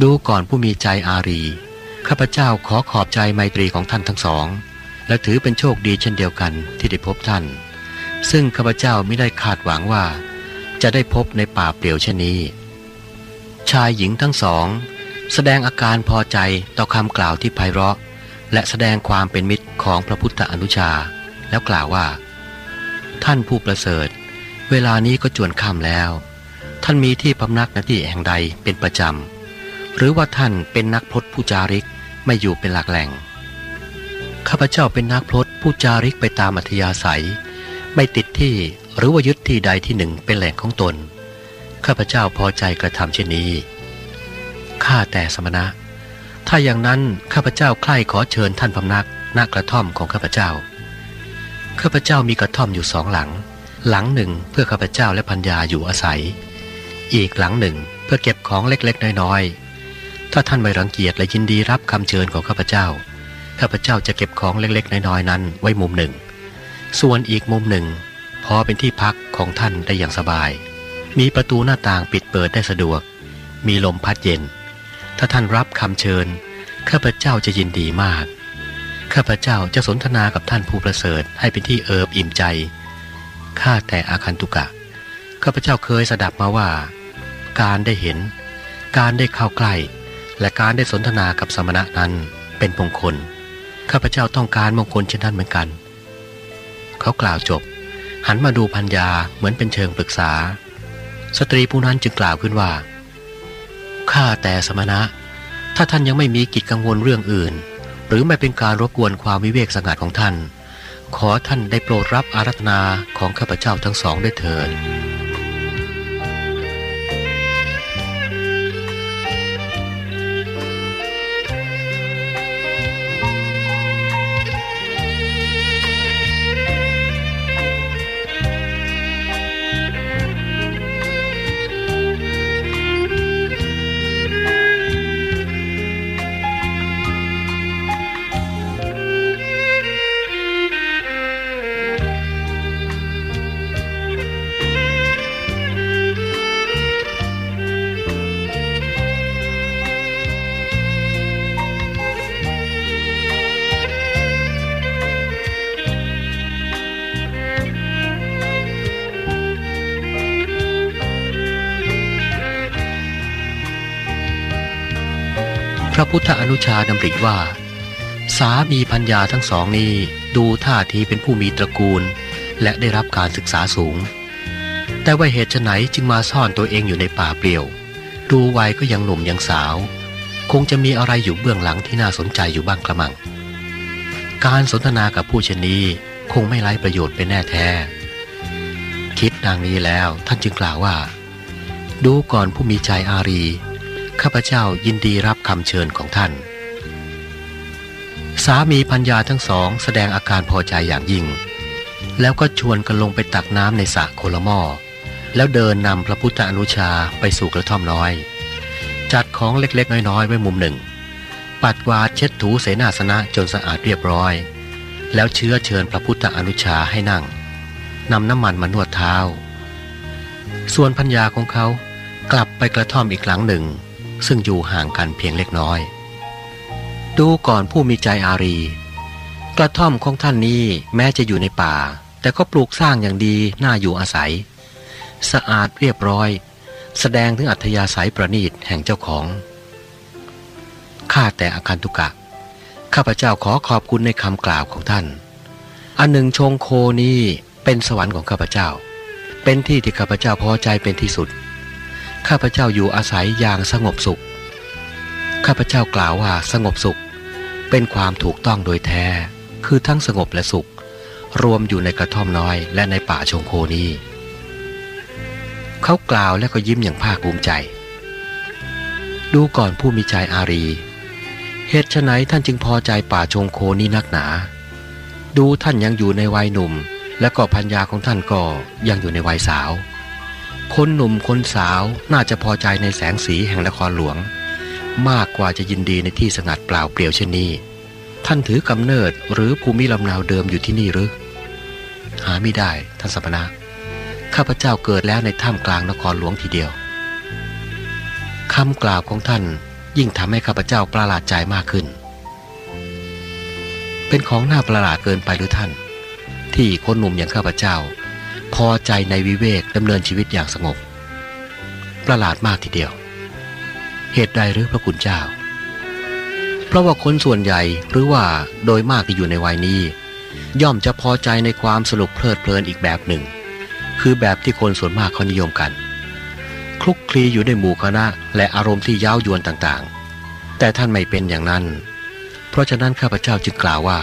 ดูก่อนผู้มีใจอารี ข้าพเจ้าขอขอบใจไมตรีของท่านทั้งสอง และถือเป็นโชคดีเช่นเดียวกันที่ได้พบท่าน ซึ่งข้าพเจ้าไม่ได้คาดหวังว่า จะได้พบในป่าเปลี่ยวเช่นนี้ ชายหญิงทั้งสอง แสดงอาการพอใจต่อคำกล่าวที่ไพเราะ และแสดงความเป็นมิตรของพระพุทธอนุชา แล้วกล่าวว่า ท่านผู้ประเสริฐ เวลานี้ก็จวนค่ำแล้ว ท่านมีที่พำนักณที่แห่งใดเป็นประจำหรือว่าท่านเป็นนักพรตผู้จาริกไม่อยู่เป็นหลักแหล่งข้าพเจ้าเป็นนักพรตผู้จาริกไปตามอัธยาศัย ไม่ติดที่หรือว่ายึดที่ใดที่หนึ่งเป็นแหล่งของตนข้าพเจ้าพอใจกระทำเช่นนี้ข้าแต่สมณะ ถ้าอย่างนั้นข้าพเจ้าใคร่ขอเชิญท่านพำนักณกระท่อมของข้าพเจ้า ข้าพเจ้ามีกระท่อมอยู่สองหลัง หลังหนึ่งเพื่อข้าพเจ้าและพัญญาอยู่อาศัย อีกหลังหนึ่งเพื่อเก็บของเล็กๆน้อยๆ ถ้าท่านไม่รังเกียจและยินดีรับคำเชิญของข้าพเจ้า ข้าพเจ้าจะเก็บของเล็กๆน้อยๆนั้นไว้มุมหนึ่ง ส่วนอีกมุมหนึ่งพอเป็นที่พักของท่านได้อย่างสบาย มีประตูหน้าต่างปิดเปิดได้สะดวก มีลมพัดเย็น ถ้าท่านรับคำเชิญ ข้าพเจ้าจะยินดีมาก ข้าพเจ้าจะสนทนากับท่านผู้ประเสริฐให้เป็นที่เอิบอิ่มใจ ข้าแต่อาคันตุกะ ข้าพเจ้าเคยสดับมาว่า การได้เห็น การได้เข้าใกล้ และการได้สนทนากับสมณะนั้นเป็นมงคล ข้าพเจ้าต้องการมงคลเช่นนั้นเหมือนกัน เขากล่าวจบ หันมาดูพัญญาเหมือนเป็นเชิงปรึกษา สตรีผู้นั้นจึงกล่าวขึ้นว่า ข้าแต่สมณะ ถ้าท่านยังไม่มีกิจกังวลเรื่องอื่น หรือไม่เป็นการรบกวนความวิเวกสงัดของท่าน ขอท่านได้โปรดรับอารัธนาของข้าพเจ้าทั้งสองได้เถิด ระพุทธอนุชาดำริว่า สามีพัญญาทั้งสองนี้ดูท่าทีเป็นผู้มีตระกูล และได้รับการศึกษาสูง แต่ว่าเหตุไฉนจึงมาซ่อนตัวเองอยู่ในป่าเปลี่ยว ดูวัยก็ยังหนุ่มยังสาว คงจะมีอะไรอยู่เบื้องหลังที่น่าสนใจอยู่บ้างกระมัง การสนทนากับผู้เช่นนี้คงไม่ไร้ประโยชน์เป็นแน่แท้ คิดดังนี้แล้วท่านจึงกล่าวว่า ดูก่อนผู้มีใจอารี ข้าพเจ้ายินดีรับคำเชิญของท่าน สามีพัญญาทั้งสองแสดงอาการพอใจอย่างยิ่ง แล้วก็ชวนกันลงไปตักน้ำในสระโคลม้อแล้วเดินนำพระพุทธอนุชาไปสู่กระท่อมน้อย จัดของเล็กๆ น้อยๆ ไว้มุมหนึ่ง ปัดวาดเช็ดถูเสนาสนะจนสะอาดเรียบร้อย แล้วเชื้อเชิญพระพุทธอนุชาให้นั่งนำน้ำมันมานวดเท้า ส่วนพัญญาของเขากลับไปกระท่อมอีกหลังหนึ่ง ซึ่งอยู่ห่างกันเพียงเล็กน้อย ดูก่อนผู้มีใจอารี กระท่อมของท่านนี้แม้จะอยู่ในป่า แต่ก็ปลูกสร้างอย่างดีน่าอยู่อาศัย สะอาดเรียบร้อย แสดงถึงอัธยาศัยประณีตแห่งเจ้าของข้าแต่อาคันตุกะ ข้าพเจ้าขอขอบคุณในคำกล่าวของท่าน อันหนึ่งชงโคนี้เป็นสวรรค์ของข้าพเจ้า เป็นที่ที่ข้าพเจ้าพอใจเป็นที่สุด ข้าพเจ้าอยู่อาศัยอย่างสงบสุข ข้าพเจ้ากล่าวว่าสงบสุข เป็นความถูกต้องโดยแท้ คือทั้งสงบและสุข รวมอยู่ในกระท่อมน้อยและในป่าชงโคนี้ เขากล่าวและก็ยิ้มอย่างภาคภูมิใจ ดูก่อนผู้มีใจอารี เหตุไฉนท่านจึงพอใจป่าชงโคนี้นักหนา ดูท่านยังอยู่ในวัยหนุ่ม และก็พัญญาของท่านก็ยังอยู่ในวัยสาว คนหนุ่มคนสาวน่าจะพอใจในแสงสีแห่งนครหลวง มากกว่าจะยินดีในที่สงัดเปล่าเปลี่ยวเช่นนี้ ท่านถือกำเนิดหรือภูมิลำนาวเดิมอยู่ที่นี่หรือ หาไม่ได้ท่านสัมณะข้าพเจ้าเกิดแล้วในถ้ำกลางนครหลวงทีเดียวคำกล่าวของท่านยิ่งทำให้ข้าพเจ้าประหลาดใจมากขึ้น เป็นของน่าประหลาดเกินไปหรือท่าน ที่คนหนุ่มอย่างข้าพเจ้า พอใจในวิเวกดำเนินชีวิตอย่างสงบ ประหลาดมากทีเดียว เหตุใดหรือพระคุณเจ้า เพราะว่าคนส่วนใหญ่หรือว่าโดยมากที่อยู่ในวัยนี้ ย่อมจะพอใจในความสนุกเพลิดเพลินอีกแบบหนึ่ง คือแบบที่คนส่วนมากเขานิยมกัน คลุกคลีอยู่ในหมู่คณะและอารมณ์ที่ย้าวยวนต่างๆ แต่ท่านไม่เป็นอย่างนั้น เพราะฉะนั้นข้าพเจ้าจึงกล่าวว่า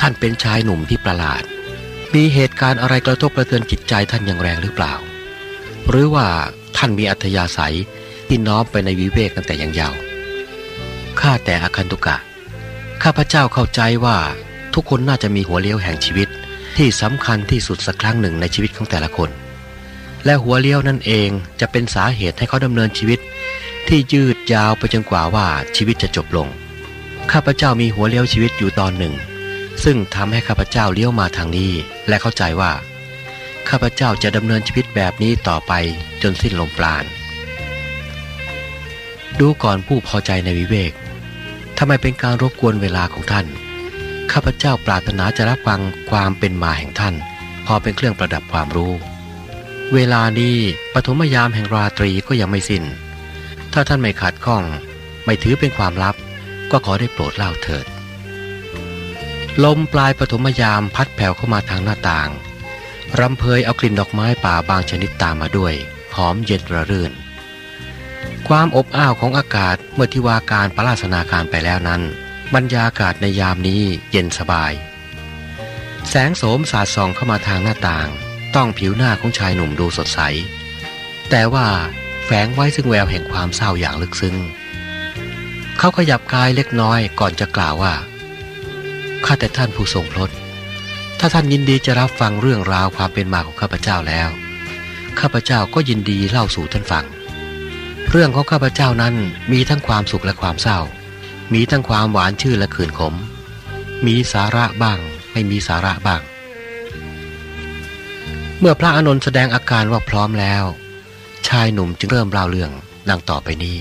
ท่านเป็นชายหนุ่มที่ประหลาด มีเหตุการณ์อะไรกระทบกระเทือนจิตใจท่านอย่างแรงหรือเปล่า หรือว่าท่านมีอัธยาศัยที่น้อมไปในวิเวกตั้งแต่ยังเยาว์ข้าแต่อาคันตุกะ ข้าพเจ้าเข้าใจว่าทุกคนน่าจะมีหัวเลี้ยวแห่งชีวิตที่สำคัญที่สุดสักครั้งหนึ่งในชีวิตของแต่ละคน และหัวเลี้ยวนั่นเองจะเป็นสาเหตุให้เขาดำเนินชีวิต ที่ยืดยาวไปจนกว่าว่าชีวิตจะจบลง ข้าพเจ้ามีหัวเลี้ยวชีวิตอยู่ตอนหนึ่ง ซึ่งทำให้ข้าพเจ้าเลี้ยวมาทางนี้ และเข้าใจว่า ข้าพเจ้าจะดำเนินชีวิตแบบนี้ต่อไปจนสิ้นลมปราณดูก่อนผู้พอใจในวิเวกทำไมเป็นการรบกวนเวลาของท่าน ข้าพเจ้าปรารถนาจะรับฟังความเป็นมาแห่งท่าน พอเป็นเครื่องประดับความรู้ เวลานี้ปฐมยามแห่งราตรีก็ยังไม่สิน้น ถ้าท่านไม่ขัดข้อง ไม่ถือเป็นความลับ ก็ขอได้โปรดเล่าเถิด ลมปลายปฐมยามพัดแผ่วเข้ามาทางหน้าต่าง รำเพยเอากลิ่นดอกไม้ป่าบางชนิดตามมาด้วย หอมเย็นระรื่น ความอบอ้าวของอากาศเมื่อที่ว่าการประลาสนาการไปแล้วนั้น บรรยากาศในยามนี้เย็นสบาย แสงโสมสาดส่องเข้ามาทางหน้าต่าง ต้องผิวหน้าของชายหนุ่มดูสดใส แต่ว่าแฝงไว้ซึ่งแววแห่งความเศร้าอย่างลึกซึ้ง เขาขยับกายเล็กน้อยก่อนจะกล่าวว่า ข้าแต่ท่านผู้ทรงพลดถ้าท่านยินดีจะรับฟังเรื่องราวความเป็นมาของข้าพเจ้าแล้ว ข้าพเจ้าก็ยินดีเล่าสู่ท่านฟัง เรื่องของข้าพเจ้านั้นมีทั้งความสุขและความเศร้า มีทั้งความหวานชื่นและขื่นขม มีสาระบ้าง ไม่มีสาระบ้าง เมื่อพระอานนท์แสดงอาการว่าพร้อมแล้ว ชายหนุ่มจึงเริ่มเล่าเรื่องดังต่อไปนี้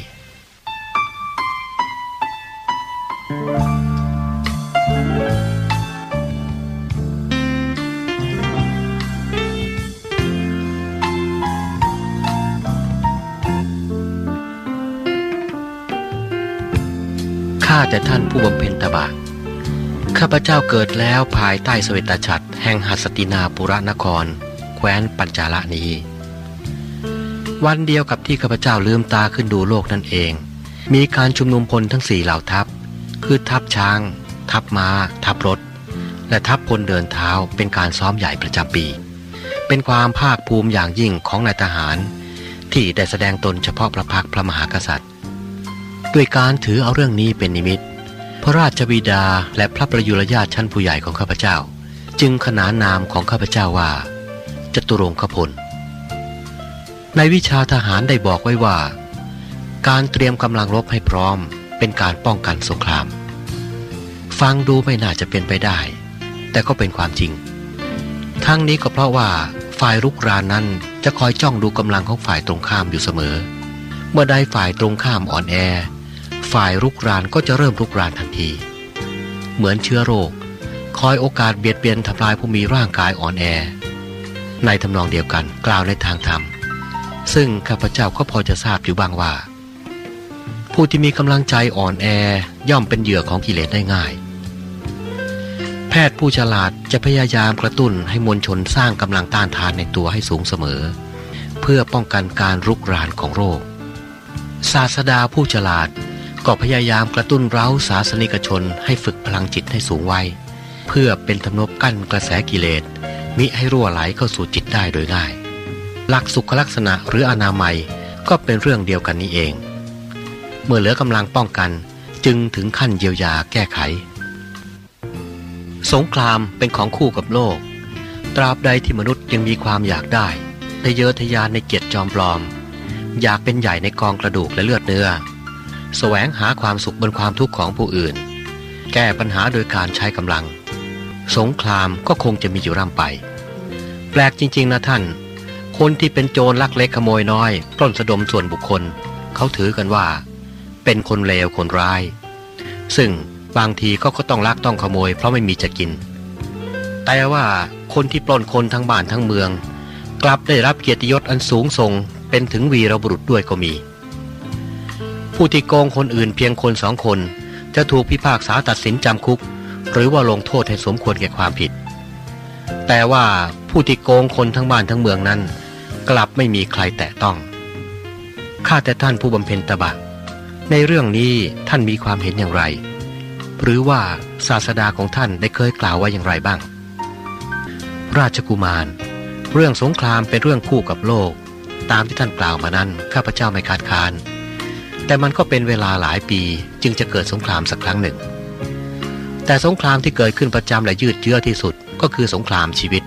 ข้าแต่ท่านผู้บำเพ็ญตบะข้าพเจ้าเกิดแล้วภายใต้สเวตฉัตรแห่งหัสตินาปุระนคร แคว้นปัญจาละนี้ วันเดียวกับที่ข้าพเจ้าลืมตาขึ้นดูโลกนั่นเอง มีการชุมนุมพลทั้งสี่เหล่าทัพ คือทัพช้าง ทัพมา้า ทัพรถ และทัพพลเดินเท้าเป็นการซ้อมใหญ่ประจำปี เป็นความภาคภูมิอย่างยิ่งของนายทหาร ที่ได้แสดงตนเฉพาะพระพักพระมหากษัตริย์ ด้วยการถือเอาเรื่องนี้เป็นนิมิต พระราชบิดาและพระประยุรญาติชั้นผู้ใหญ่ของข้าพเจ้า จึงขนานนามของข้าพเจ้าว่าจตุรงคพล ในวิชาทหารได้บอกไว้ว่า การเตรียมกำลังรบให้พร้อม เป็นการป้องกันสงคราม ฟังดูไม่น่าจะเป็นไปได้ แต่ก็เป็นความจริง ทั้งนี้ก็เพราะว่าฝ่ายรุกรานนั้นจะคอยจ้องดูกำลังของฝ่ายตรงข้ามอยู่เสมอ เมื่อใดฝ่ายตรงข้ามอ่อนแอ ฝ่ายรุกรานก็จะเริ่มรุกรานทันที เหมือนเชื้อโรค คอยโอกาสเบียดเบียนทำลายผู้มีร่างกายอ่อนแอ ในทำนองเดียวกันกล่าวในทางธรรม ซึ่งข้าพเจ้าก็พอจะทราบอยู่บ้างว่า ผู้ที่มีกำลังใจอ่อนแอย่อมเป็นเหยื่อของกิเลสได้ง่าย แพทย์ผู้ฉลาดจะพยายามกระตุ้นให้มวลชนสร้างกำลังต้านทานในตัวให้สูงเสมอ เพื่อป้องกันการรุกรานของโรคศาสดาผู้ฉลาด ก็พยายามกระตุ้นเร้าศาสนิกชนให้ฝึกพลังจิตให้สูงไวเพื่อเป็นทำนบกั้นกระแสกิเลสมิให้รั่วไหลเข้าสู่จิตได้โดยง่าย หลักสุขลักษณะหรืออนามัยก็เป็นเรื่องเดียวกันนี้เอง เมื่อเหลือกำลังป้องกันจึงถึงขั้นเยียวยาแก้ไข สงครามเป็นของคู่กับโลก ตราบใดที่มนุษย์ยังมีความอยากได้ทะเยอทะยานในเกียรติจอมปลอม อยากเป็นใหญ่ในกองกระดูกและเลือดเนื้อ แสวงหาความสุขบนความทุกข์ของผู้อื่น แก้ปัญหาโดยการใช้กำลัง สงครามก็คงจะมีอยู่ร่ำไป แปลกจริง ๆ นะท่าน คนที่เป็นโจรลักเล็กขโมยน้อยปล้นสะดมส่วนบุคคล เขาถือกันว่า เป็นคนเลวคนร้าย ซึ่งบางทีก็ก็ต้องลักต้องขโมยเพราะไม่มีจะกิน แต่ว่าคนที่ปล้นคนทั้งบ้านทั้งเมือง กลับได้รับเกียรติยศอันสูงส่งเป็นถึงวีรบุรุษด้วยก็มี ผู้ที่โกงคนอื่นเพียงคนสองคน จะถูกพิพากษาตัดสินจำคุก หรือว่าลงโทษให้สมควรแก่ความผิด แต่ว่าผู้ที่โกงคนทั้งบ้านทั้งเมืองนั้น กลับไม่มีใครแตะต้องข้าแต่ท่านผู้บำเพ็ญตบะ ในเรื่องนี้ท่านมีความเห็นอย่างไร หรือว่าศาสดาของท่านได้เคยกล่าวไว้อย่างไรบ้าง ราชกุมาร เรื่องสงครามเป็นเรื่องคู่กับโลก ตามที่ท่านกล่าวมานั้นข้าพเจ้าไม่คาดคาน แต่มันก็เป็นเวลาหลายปีจึงจะเกิดสงครามสักครั้งหนึ่ง แต่สงครามที่เกิดขึ้นประจำและยืดเยื้อที่สุดก็คือสงครามชีวิต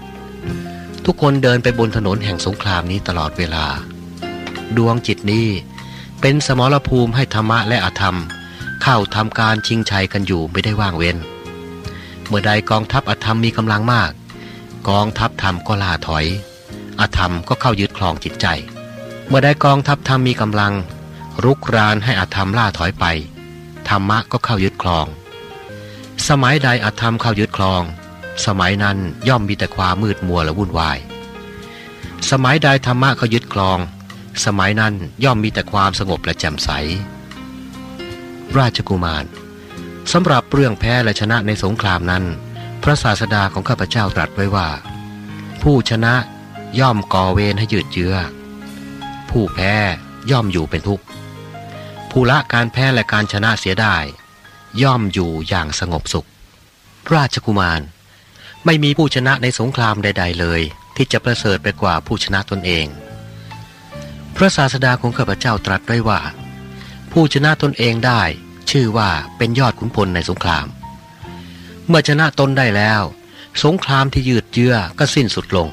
ทุกคนเดินไปบนถนนแห่งสงครามนี้ตลอดเวลา ดวงจิตนี้เป็นสมรภูมิให้ธรรมะและอธรรม เข้าทำการชิงชัยกันอยู่ไม่ได้ว่างเว้น เมื่อใดกองทัพอธรรมมีกำลังมาก กองทัพธรรมก็ล่าถอย อธรรมก็เข้ายึดครองจิตใจ เมื่อใดกองทัพธรรมมีกำลัง รุกรานให้อธรรมล่าถอยไป ธรรมะก็เข้ายึดครอง สมัยใดอธรรมเข้ายึดครอง สมัยนั้นย่อมมีแต่ความมืดมัวและวุ่นวาย สมัยใดธรรมะเขายึดครอง สมัยนั้นย่อมมีแต่ความสงบและแจ่มใส ราชกุมารสำหรับเรื่องแพ้และชนะในสงครามนั้น พระศาสดาของข้าพเจ้าตรัสไว้ว่า ผู้ชนะย่อมก่อเวรให้ยืดเยื้อ ผู้แพ้ย่อมอยู่เป็นทุกข์ ผู้ละการแพ้และการชนะเสียได้ ย่อมอยู่อย่างสงบสุข ราชกุมาร ไม่มีผู้ชนะในสงครามใด ๆ เลย ที่จะประเสริฐไปกว่าผู้ชนะตนเอง พระศาสดาของข้าพเจ้าตรัสไว้ว่า ผู้ชนะตนเองได้ ชื่อว่าเป็นยอดขุนพลในสงคราม เมื่อชนะตนได้แล้ว สงครามที่ยืดเยื้อก็สิ้นสุดลง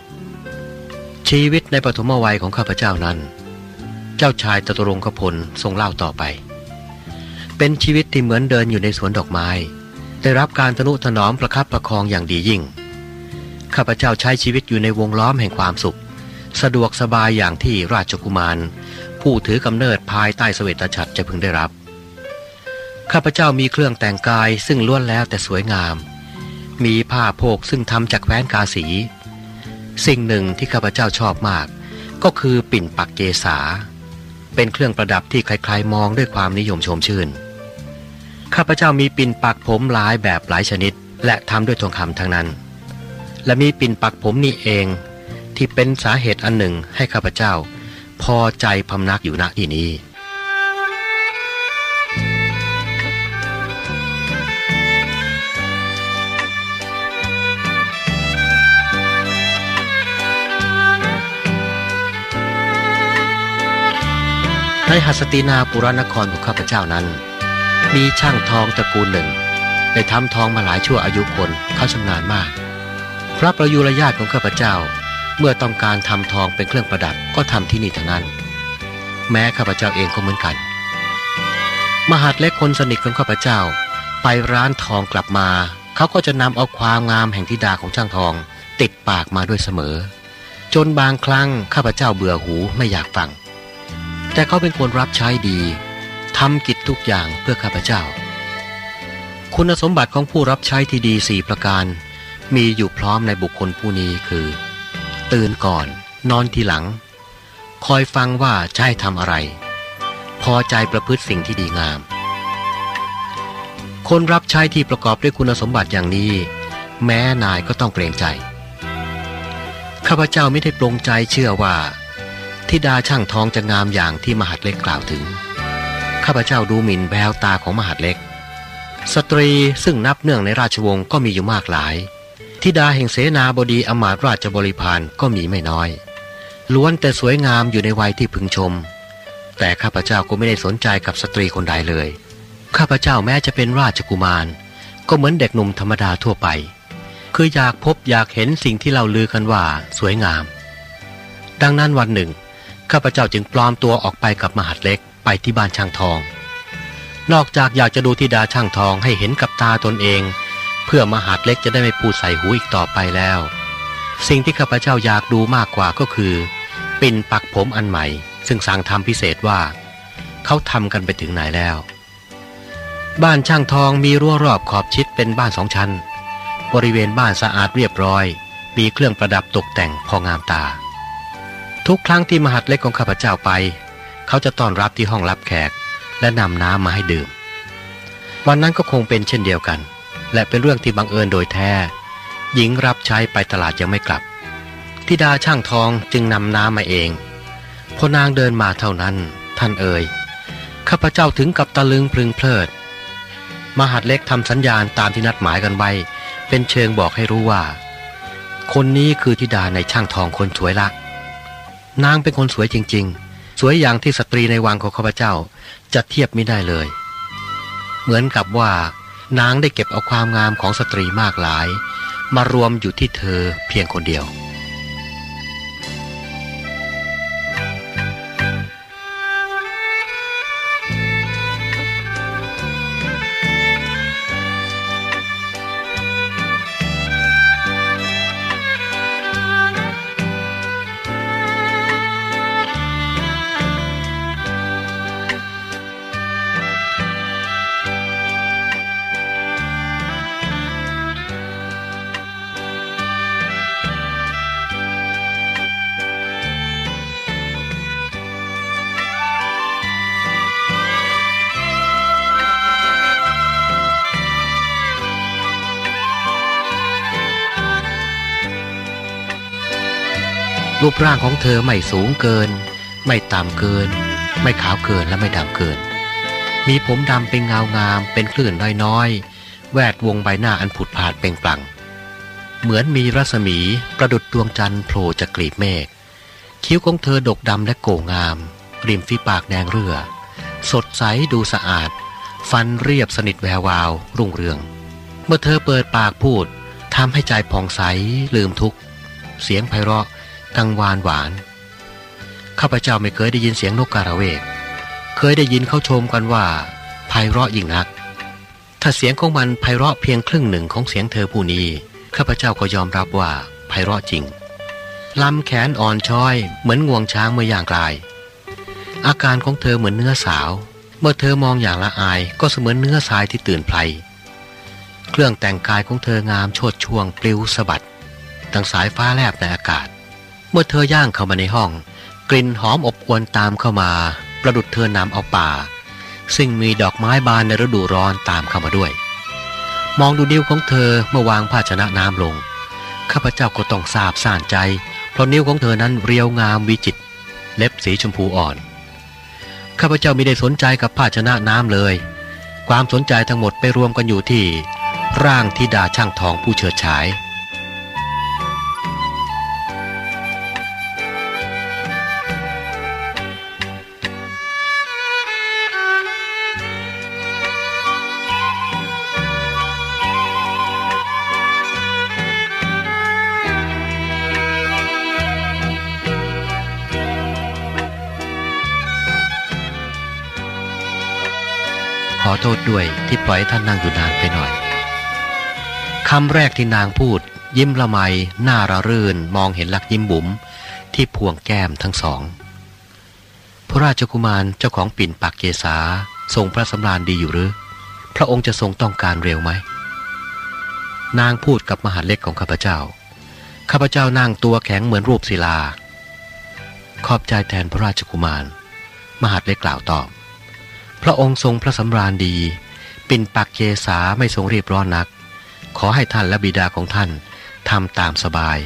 ชีวิตในปฐมวัยของข้าพเจ้านั้น เจ้าชายจตุรงคพลทรงเล่าต่อไป เป็นชีวิตที่เหมือนเดินอยู่ในสวนดอกไม้ ได้รับการทนุถนอมประคับประคองอย่างดียิ่ง ข้าพเจ้าใช้ชีวิตอยู่ในวงล้อมแห่งความสุข สะดวกสบายอย่างที่ราชกุมาร ผู้ถือกำเนิดภายใต้เสวตฉัตรจะพึงได้รับ ข้าพเจ้ามีเครื่องแต่งกายซึ่งล้วนแล้วแต่สวยงาม มีผ้าโพกซึ่งทำจากแว้นกาสี สิ่งหนึ่งที่ข้าพเจ้าชอบมาก ก็คือปิ่นปักเกษา เป็นเครื่องประดับที่ใครๆมองด้วยความนิยมชมชื่น ข้าพเจ้ามีปิ่นปักผมหลายแบบหลายชนิด และทำด้วยทองคำทั้งนั้น และมีปิ่นปักผมนี่เองที่เป็นสาเหตุอันหนึ่งให้ข้าพเจ้า พอใจพำนักอยู่ณที่นี้ ในหัสตินาปุรนครของข้าพเจ้านั้น มีช่างทองตระกูลหนึ่งได้ทำทองมาหลายชั่วอายุคนเขาชำนาญมาก พระประยุรญาติของข้าพเจ้า เมื่อต้องการทำทองเป็นเครื่องประดับก็ทำที่นี่เท่านั้น แม้ข้าพเจ้าเองก็เหมือนกัน มหาดเล็กคนสนิทของข้าพเจ้า ไปร้านทองกลับมา เขาก็จะนำเอาความงามแห่งธิดาของช่างทอง ติดปากมาด้วยเสมอ จนบางครั้งข้าพเจ้าเบื่อหูไม่อยากฟัง แต่เขาเป็นคนรับใช้ดีทำกิจทุกอย่างเพื่อข้าพเจ้า คุณสมบัติของผู้รับใช้ที่ดีสี่ประการ มีอยู่พร้อมในบุคคลผู้นี้คือ ตื่นก่อน นอนทีหลัง คอยฟังว่าจะให้ทำอะไร พอใจประพฤติสิ่งที่ดีงาม คนรับใช้ที่ประกอบด้วยคุณสมบัติอย่างนี้ แม้นายก็ต้องเกรงใจข้าพเจ้าไม่ได้ปรงใจเชื่อว่า ทิดาช่างทองจะงามอย่างที่มหาดเล็กกล่าวถึง ข้าพเจ้าดูหมิ่นแววตาของมหาดเล็ก สตรีซึ่งนับเนื่องในราชวงศ์ก็มีอยู่มากหลายทิดาแห่งเสนาบดีอมาตราชบริพารก็มีไม่น้อย ล้วนแต่สวยงามอยู่ในวัยที่พึงชม แต่ข้าพเจ้าก็ไม่ได้สนใจกับสตรีคนใดเลย ข้าพเจ้าแม้จะเป็นราชกุมาร ก็เหมือนเด็กหนุ่มธรรมดาทั่วไป คืออยากพบอยากเห็นสิ่งที่เราลือกันว่าสวยงาม ดังนั้นวันหนึ่ง ข้าพเจ้าจึงปลอมตัวออกไปกับมหาดเล็กไปที่บ้านช่างทอง นอกจากอยากจะดูธิดาช่างทองให้เห็นกับตาตนเอง เพื่อมหาดเล็กจะได้ไม่พูดใส่หูอีกต่อไปแล้ว สิ่งที่ข้าพเจ้าอยากดูมากกว่าก็คือ ปิ่นปักผมอันใหม่ ซึ่งสั่งทำพิเศษว่า เขาทำกันไปถึงไหนแล้ว บ้านช่างทองมีรั้วรอบขอบชิดเป็นบ้านสองชั้น บริเวณบ้านสะอาดเรียบร้อย มีเครื่องประดับตกแต่งพองามตา ทุกครั้งที่มหาดเล็กของข้าพเจ้าไป เขาจะต้อนรับที่ห้องรับแขก และนำน้ำมาให้ดื่ม วันนั้นก็คงเป็นเช่นเดียวกัน และเป็นเรื่องที่บังเอิญโดยแท้ หญิงรับใช้ไปตลาดยังไม่กลับทิดาช่างทองจึงนำน้ำมาเอง พอนางเดินมาเท่านั้น ท่านเอ่ยข้าพเจ้าถึงกับตะลึงพลึงเพลิด มหาดเล็กทำสัญญาณตามที่นัดหมายกันไว้ เป็นเชิงบอกให้รู้ว่า คนนี้คือธิดานายช่างทองคนสวยละ นางเป็นคนสวยจริง ๆ สวยอย่างที่สตรีในวังของข้าพเจ้าจะเทียบไม่ได้เลย เหมือนกับว่านางได้เก็บเอาความงามของสตรีมากหลาย มารวมอยู่ที่เธอเพียงคนเดียว รูปร่างของเธอไม่สูงเกิน ไม่ต่ำเกิน ไม่ขาวเกินและไม่ดำเกิน มีผมดำเป็นเงางามเป็นคลื่นน้อยๆ แวดวงใบหน้าอันผุดผาดเปล่งปลั่ง เหมือนมีรัศมีประดุดดวงจันทร์โผล่จากกลีบเมฆคิ้วของเธอดกดำและโก่งาม ริมฝีปากแดงเรือ สดใสดูสะอาด ฟันเรียบสนิทแวววาว รุ่งเรือง เมื่อเธอเปิดปากพูดทำให้ใจผ่องใสลืมทุกข์ เสียงไพเราะ กังวานหวาน ข้าพเจ้าไม่เคยได้ยินเสียงนกกาละเวก เคยได้ยินเขาชมกันว่าไพเราะยิ่งนัก ถ้าเสียงของมันไพเราะเพียงครึ่งหนึ่งของเสียงเธอผู้นี้ ข้าพเจ้าก็ยอมรับว่าไพเราะจริงลำแขนอ่อนช้อย เหมือนงวงช้างเมื่อย่างกลาย อาการของเธอเหมือนเนื้อสาว เมื่อเธอมองอย่างละอายก็เสมือนเนื้อทรายที่ตื่นไพลเครื่องแต่งกายของเธองามโชดช่วงปลิวสะบัดดังสายฟ้าแลบในอากาศ เมื่อเธอย่างเข้ามาในห้อง กลิ่นหอมอบอวนตามเข้ามา ประดุดเธอนำเอาป่า ซึ่งมีดอกไม้บานในฤดูร้อนตามเข้ามาด้วย มองดูนิ้วของเธอเมื่อวางภาชนะน้ำลง ข้าพเจ้าก็ต้องทราบซ่านใจ เพราะนิ้วของเธอนั้นเรียวงามวิจิต เล็บสีชมพูอ่อน ข้าพเจ้าไม่ได้สนใจกับภาชนะน้ำเลย ความสนใจทั้งหมดไปรวมกันอยู่ที่ ร่างธิดาช่างทองผู้เฉิดฉาย โทษด้วยที่ปล่อยท่านนั่งอยู่นานไปหน่อยคำแรกที่นางพูด ยิ้มละไมหน้าระรื่นมองเห็นลักยิ้มบุ๋มที่พวงแก้มทั้งสอง พระราชกุมารเจ้าของปิ่นปักเกษาทรงพระสำราญดีอยู่หรือ พระองค์จะทรงต้องการเร็วไหม นางพูดกับมหาเล็กของข้าพเจ้า ข้าพเจ้านั่งตัวแข็งเหมือนรูปศิลา ขอบใจแทนพระราชกุมาร มหาเล็กกล่าวตอบ พระองค์ทรงพระสำราญดี ปินปักเกษาไม่ทรงรีบร้อนนัก ขอให้ท่านและบิดาของท่านทำตามสบาย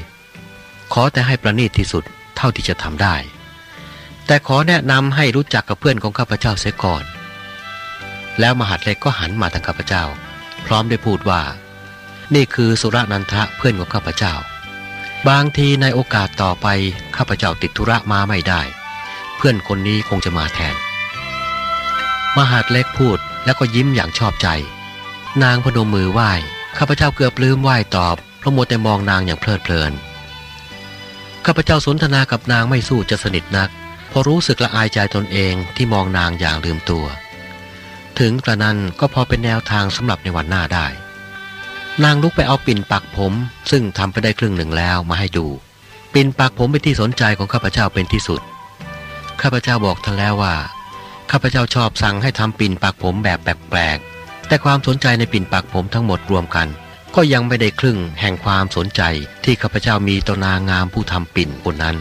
ขอแต่ให้ประณีตที่สุดเท่าที่จะทำได้ แต่ขอแนะนำให้รู้จักกับเพื่อนของข้าพเจ้าเสียก่อน แล้วมหาดเล็กก็หันมาทางข้าพเจ้า พร้อมได้พูดว่า นี่คือสุรนันทะเพื่อนของข้าพเจ้า บางทีในโอกาสต่อไปข้าพเจ้าติดธุระมาไม่ได้ เพื่อนคนนี้คงจะมาแทน มหาดเล็กพูดแล้วก็ยิ้มอย่างชอบใจ นางพนมมือไหว้ข้าพเจ้าเกือบลืมไหว้ตอบเพราะมัวแต่มองนางอย่างเพลิดเพลินข้าพเจ้าสนทนากับนางไม่สู้จะสนิทนักพราะรู้สึกละอายใจตนเองที่มองนางอย่างลืมตัว ถึงกระนั้นก็พอเป็นแนวทางสำหรับในวันหน้าได้ นางลุกไปเอาปิ่นปักผม ซึ่งทำไปได้ครึ่งหนึ่งแล้วมาให้ดู ปิ่นปักผมเป็นที่สนใจของข้าพเจ้าเป็นที่สุดข้าพเจ้าบอกท่านแล้วว่า ข้าพเจ้าชอบสั่งให้ทำปิ่นปักผมแบบแปลกๆแต่ความสนใจในปิ่นปักผมทั้งหมดรวมกัน ก็ยังไม่ได้ครึ่งแห่งความสนใจที่ข้าพเจ้ามีต่อนางงามผู้ทำปิ่นคนนั้น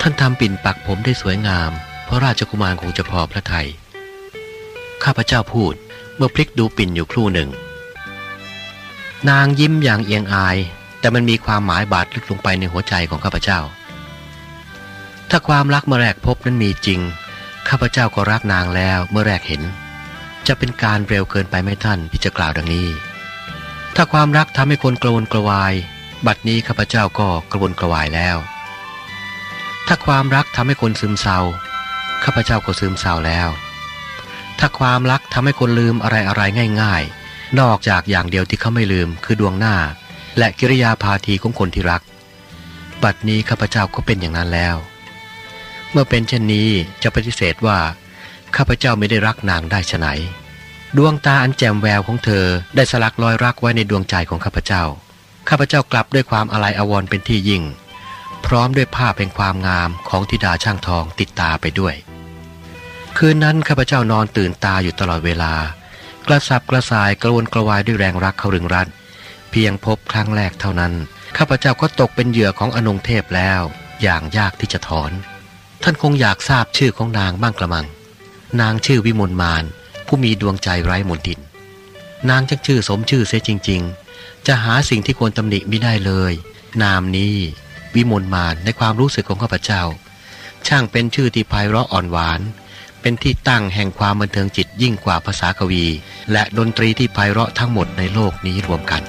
ท่านทำปิ่นปักผมได้สวยงามเพราะราชกุมารคงจะพอพระทยัยข้าพเจ้าพูดเมื่อพลิกดูปิ่นอยู่ครู่หนึ่ง นางยิ้มอย่างเอียงอาย แต่มันมีความหมายบาดลึกลงไปในหัวใจของข้าพเจ้า ถ้าความรักมื่อแรกพบนั้นมีจริง ข้าพเจ้าก็รักนางแล้วเมื่อแรกเห็น จะเป็นการเร็วเกินไปไหมท่านที่จะกล่าวดังนี้ ถ้าความรักทำให้คนกระวนกระวาย บัดนี้ข้าพเจ้าก็กระวนกระวายแล้ว ถ้าความรักทำให้คนซึมเศร้าข้าพเจ้าก็ซึมเศร้าแล้ว ถ้าความรักทำให้คนลืมอะไรอะไรง่าย ๆ นอกจากอย่างเดียวที่เขาไม่ลืมคือดวงหน้า และกิริยาพาทีของคนที่รัก บัดนี้ข้าพเจ้าก็เป็นอย่างนั้นแล้ว เมื่อเป็นเช่นนี้จะปฏิเสธว่า ข้าพเจ้าไม่ได้รักนางได้ฉไหน ดวงตาอันแจ่มแววของเธอได้สลักรอยรักไว้ในดวงใจของข้าพเจ้า ข้าพเจ้ากลับด้วยความอะไรอาวรณ์เป็นที่ยิ่ง พร้อมด้วยภาพแห่งความงามของธิดาช่างทองติดตาไปด้วย คืนนั้นข้าพเจ้านอนตื่นตาอยู่ตลอดเวลา กระสับกระส่ายกระวนกระวายด้วยแรงรักเขารึงรัดเพียงพบครั้งแรกเท่านั้น ข้าพเจ้าก็ตกเป็นเหยื่อของอนงเทพแล้ว อย่างยากที่จะถอน ท่านคงอยากทราบชื่อของนางบ้างกระมัง นางชื่อวิมลมานผู้มีดวงใจไร้มนทิน นางจังชื่อสมชื่อเสียจริง ๆ จะหาสิ่งที่ควรตำหนิไม่ได้เลย นามนี้วิมลมานในความรู้สึกของข้าพเจ้า ช่างเป็นชื่อที่ไพเราะอ่อนหวาน เป็นที่ตั้งแห่งความบันเทิงจิตยิ่งกว่าภาษากวี และดนตรีที่ไพเราะทั้งหมดในโลกนี้รวมกัน